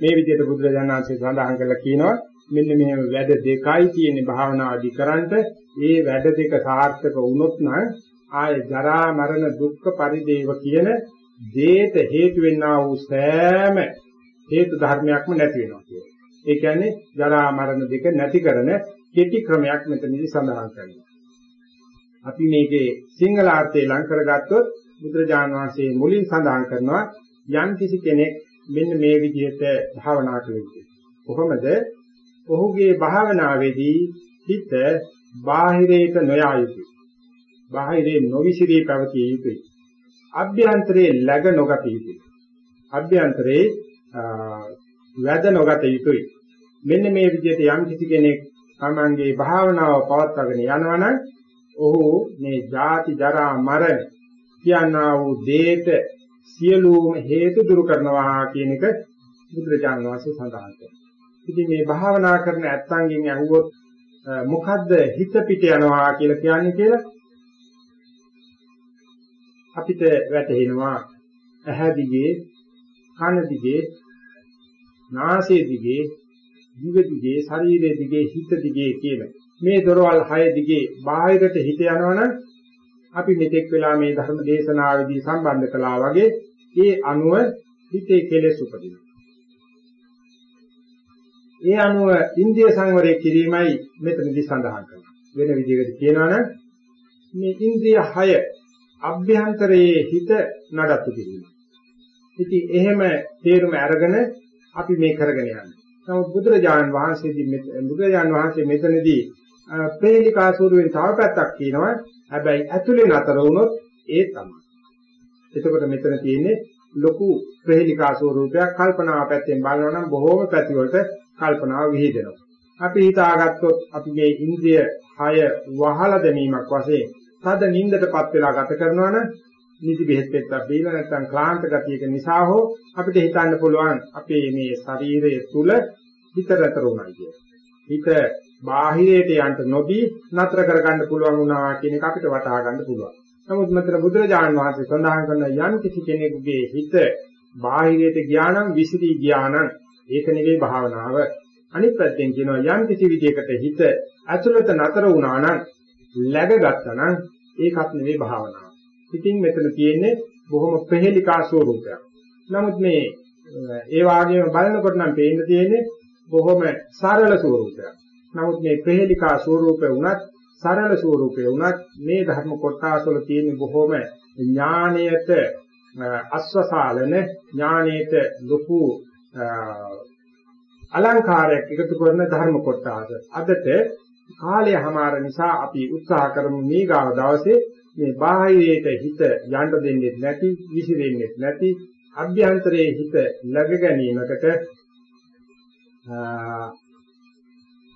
මේ විදිහට බුදුරජාණන් වහන්සේ සඳහන් කළා කියනවා. මෙන්න මෙහෙම වැඩ දෙකයි තියෙන භාවනා අධිකරන්ට ඒ වැඩ දෙක සාර්ථක වුණොත් නම් ආය ජරා මරණ දුක්ඛ පරිදේව කියන දේත හේතු වෙන්නා වූ සෑම හේතු ධර්මයක්ම නැති වෙනවා කියන්නේ. ඒ කියන්නේ ජරා මරණ දෙක නැති කරන කෙටි ක්‍රමයක් මෙතනදී සඳහන් කරනවා. අපි මේකේ සිංහල අර්ථය ලං කරගත්තොත් බුදුරජාණන් වහන්සේ මුලින් සඳහන් කරනවා යම් කිසි කෙනෙක් මෙන්න මේ විදිහට භාවනා කළේ. කොහොමද? ඔහුගේ භාවනාවේදී හිත බාහිරයට නොයා යුතුයි. බාහිරේ නොවිසිරී පැවතිය යුතුයි. අභ්‍යන්තරයේ läග නොගත යුතුයි. අභ්‍යන්තරයේ වැද නොගත යුතුයි. මෙන්න මේ විදිහට යම් කිසි කෙනෙක් තමන්ගේ භාවනාව පවත්වාගෙන යනවනම් ඔහු මේ ජාති ජරා මරණ කියනා වූ දේට සියලුම හේතු දුරු කරනවා කියන එක බුදුරජාණන් වහන්සේ සඳහන් කරනවා. ඉතින් මේ භාවනා කරන ඇත්තන්ගෙන් අහුවොත් මොකද්ද හිත පිට යනවා කියලා කියන්නේ කියලා අපිට වැටහෙනවා ඇහැ දිගේ කන දිගේ නාසය දිගේ දිව දිගේ ශරීරය දිගේ හිත දිගේ කියන මේ දොරවල් හය දිගේ බාහිරට හිත යනවනම් අපි මෙතෙක් වෙලා මේ ධර්ම දේශනාවේදී සම්බන්ධ කළා වගේ ඒ අනුව හිතේ කෙලෙස් උපදිනවා. ඒ අනුව ඉන්ද්‍රිය සංවරය කිරීමයි මෙතනදී සඳහන් කරන්නේ. වෙන විදිහකට කියනවා නම් මේ ඉන්ද්‍රිය 6 අභ්‍යන්තරයේ හිත නඩත්තු කිරීම. ඉතින් එහෙම තේරුම අරගෙන අපි මේ කරගෙන යන්නේ. නමුත් බුදුරජාණන් වහන්සේදී බුදුරජාණන් වහන්සේ මෙතනදී ප්‍රේලිකා ස්වරූපයෙන් තව පැත්තක් කියනවා. හැබැයි ඇතුලේ නතර වුණොත් ඒ තමයි. එතකොට මෙතන තියෙන්නේ ලොකු ප්‍රේලිකා ස්වරූපයක් කල්පනාව පැත්තෙන් බලනවා නම් බොහෝම පැති වලට කල්පනාව විහිදෙනවා. අපි හිතාගත්තොත් අපි මේ ඉන්ද්‍රිය 6 වහලා දැමීමක් වශයෙන් තද නින්දටපත් වෙලා ගත කරනවා නම් නිදි බෙහෙත් පෙත්තක් බීලා නැත්නම් ක්ලාන්ත ගතියක නිසා හෝ අපිට හිතන්න පුළුවන් අපේ මේ ශරීරය තුල හිතරතර උනායි කියලා. හිත බාහිරයට යන්න නොදී නතර කරගන්න පුළුවන් වුණා කියන එක අපිට වටහා ගන්න පුළුවන්. නමුත් මෙතන බුදුරජාණන් වහන්සේ සඳහන් කරන යම් කිසි කෙනෙකුගේ හිත බාහිරයට ගියා නම් විසිරී ගියා නම් ඒක නෙවෙයි භාවනාව. අනිත් පැත්තෙන් කියනවා යම් කිසි විදියකට හිත ඇතුළත නතර වුණා නම් läගගත්තා නම් ඒකත් නෙවෙයි භාවනාව. ඉතින් මෙතන තියෙන්නේ බොහොම ප්‍රහෙලිකා ස්වරූපයක්. නමුත් මේ ඒ වාගේම බලනකොට නම් පේන්න තියෙන්නේ බොහොම සරල ස්වරූපයක්. නමුත් මේ ප්‍රහෙලිකා ස්වරූපේ වුණත් සරල ස්වරූපේ වුණත් මේ ධර්ම කොටාසවල තියෙන බොහොම ඥාණයට අස්වසාලන ඥාණයට ලොකු අලංකාරයක් එකතු කරන ධර්ම කොටාස. අදට කාලය හමාර නිසා අපි උත්සාහ කරමු මේ ගාව දවසේ මේ බාහිරයට හිත යන්න දෙන්නේ නැති, විසිරෙන්නේ නැති, අභ්‍යන්තරයේ හිත läග ගැනීමකට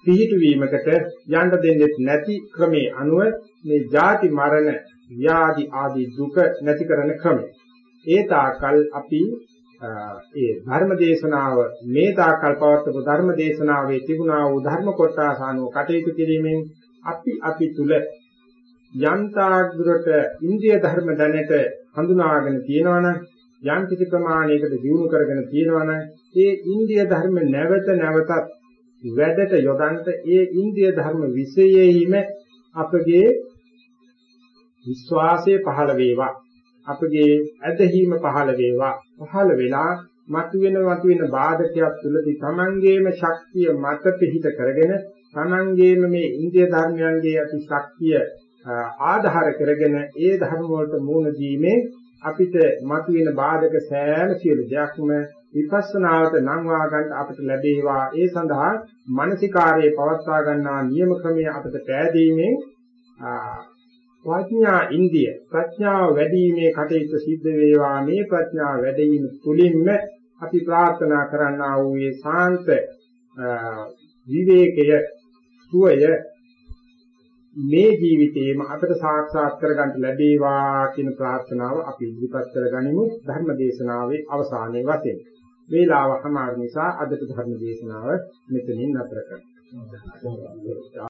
පිහිටු වීමකට යන්න දෙන්නේ නැති ක්‍රමයේ අනුව මේ ජාති මරණ ව්‍යාධි ආදී දුක නැති කරන ක්‍රමය. ඒ තාකල් අපි ඒ ධර්ම දේශනාව මේ තාකල් පවත්වපු ධර්ම දේශනාවේ තිබුණා වූ ධර්ම කොටසානුව කටයුතු කිරීමෙන් අපි අපි තුල යන්තාග්‍රට ඉන්ද්‍රිය ධර්ම දැනට හඳුනාගෙන තියෙනවනම් යම් කිසි ප්‍රමාණයකට දියුණු කරගෙන තියෙනවනම් ඒ ඉන්ද්‍රිය ධර්ම නැවත නැවතත් වැඩට යොදන්ට ඒ ඉන්ද්‍රිය ධර්ම විශේෂයෙන්ම අපගේ විශ්වාසය පහළ වේවා. අපගේ ඇදහිීම පහළ වේවා. පහළ වෙලා මතුවෙන මතුවෙන බාධකයක් තුලදී Tamangeema ශක්තිය මත පිහිට කරගෙන Tamangeema මේ ඉන්ද්‍රිය ධර්මයන්ගේ ඇති ශක්තිය ආධාර කරගෙන ඒ ධර්ම වලට මුහුණ දීමේ අපිට මතුවෙන බාධක සෑම සියලු දෙයක්ම විපස්සනාවට නම් වා ගන්න අපිට ලැබේවා. ඒ සඳහා මානසිකාර්යය පවත්වා ගන්නා නියම ක්‍රමය අපිට පෑදීමෙන් ප්‍රඥා ඉන්දිය ප්‍රඥාව වැඩිීමේ කටයුතු සිද්ධ වේවා මේ ප්‍රඥාව වැඩිම තුලින්ම අපි ප්‍රාර්ථනා කරන්නා වූ මේ සාන්ත විවේකය සුවය මේ ජීවිතේම අපට සාක්ෂාත් කරගන්න ලැබේවා කියන ප්‍රාර්ථනාව අපි ඉදිරිපත් කරගනිමු ධර්ම දේශනාවේ අවසානයේ වශයෙන්. වේලාව හමාර නිසා අදට ධර්ම දේශනාව මෙතනින් නතර කරනවා.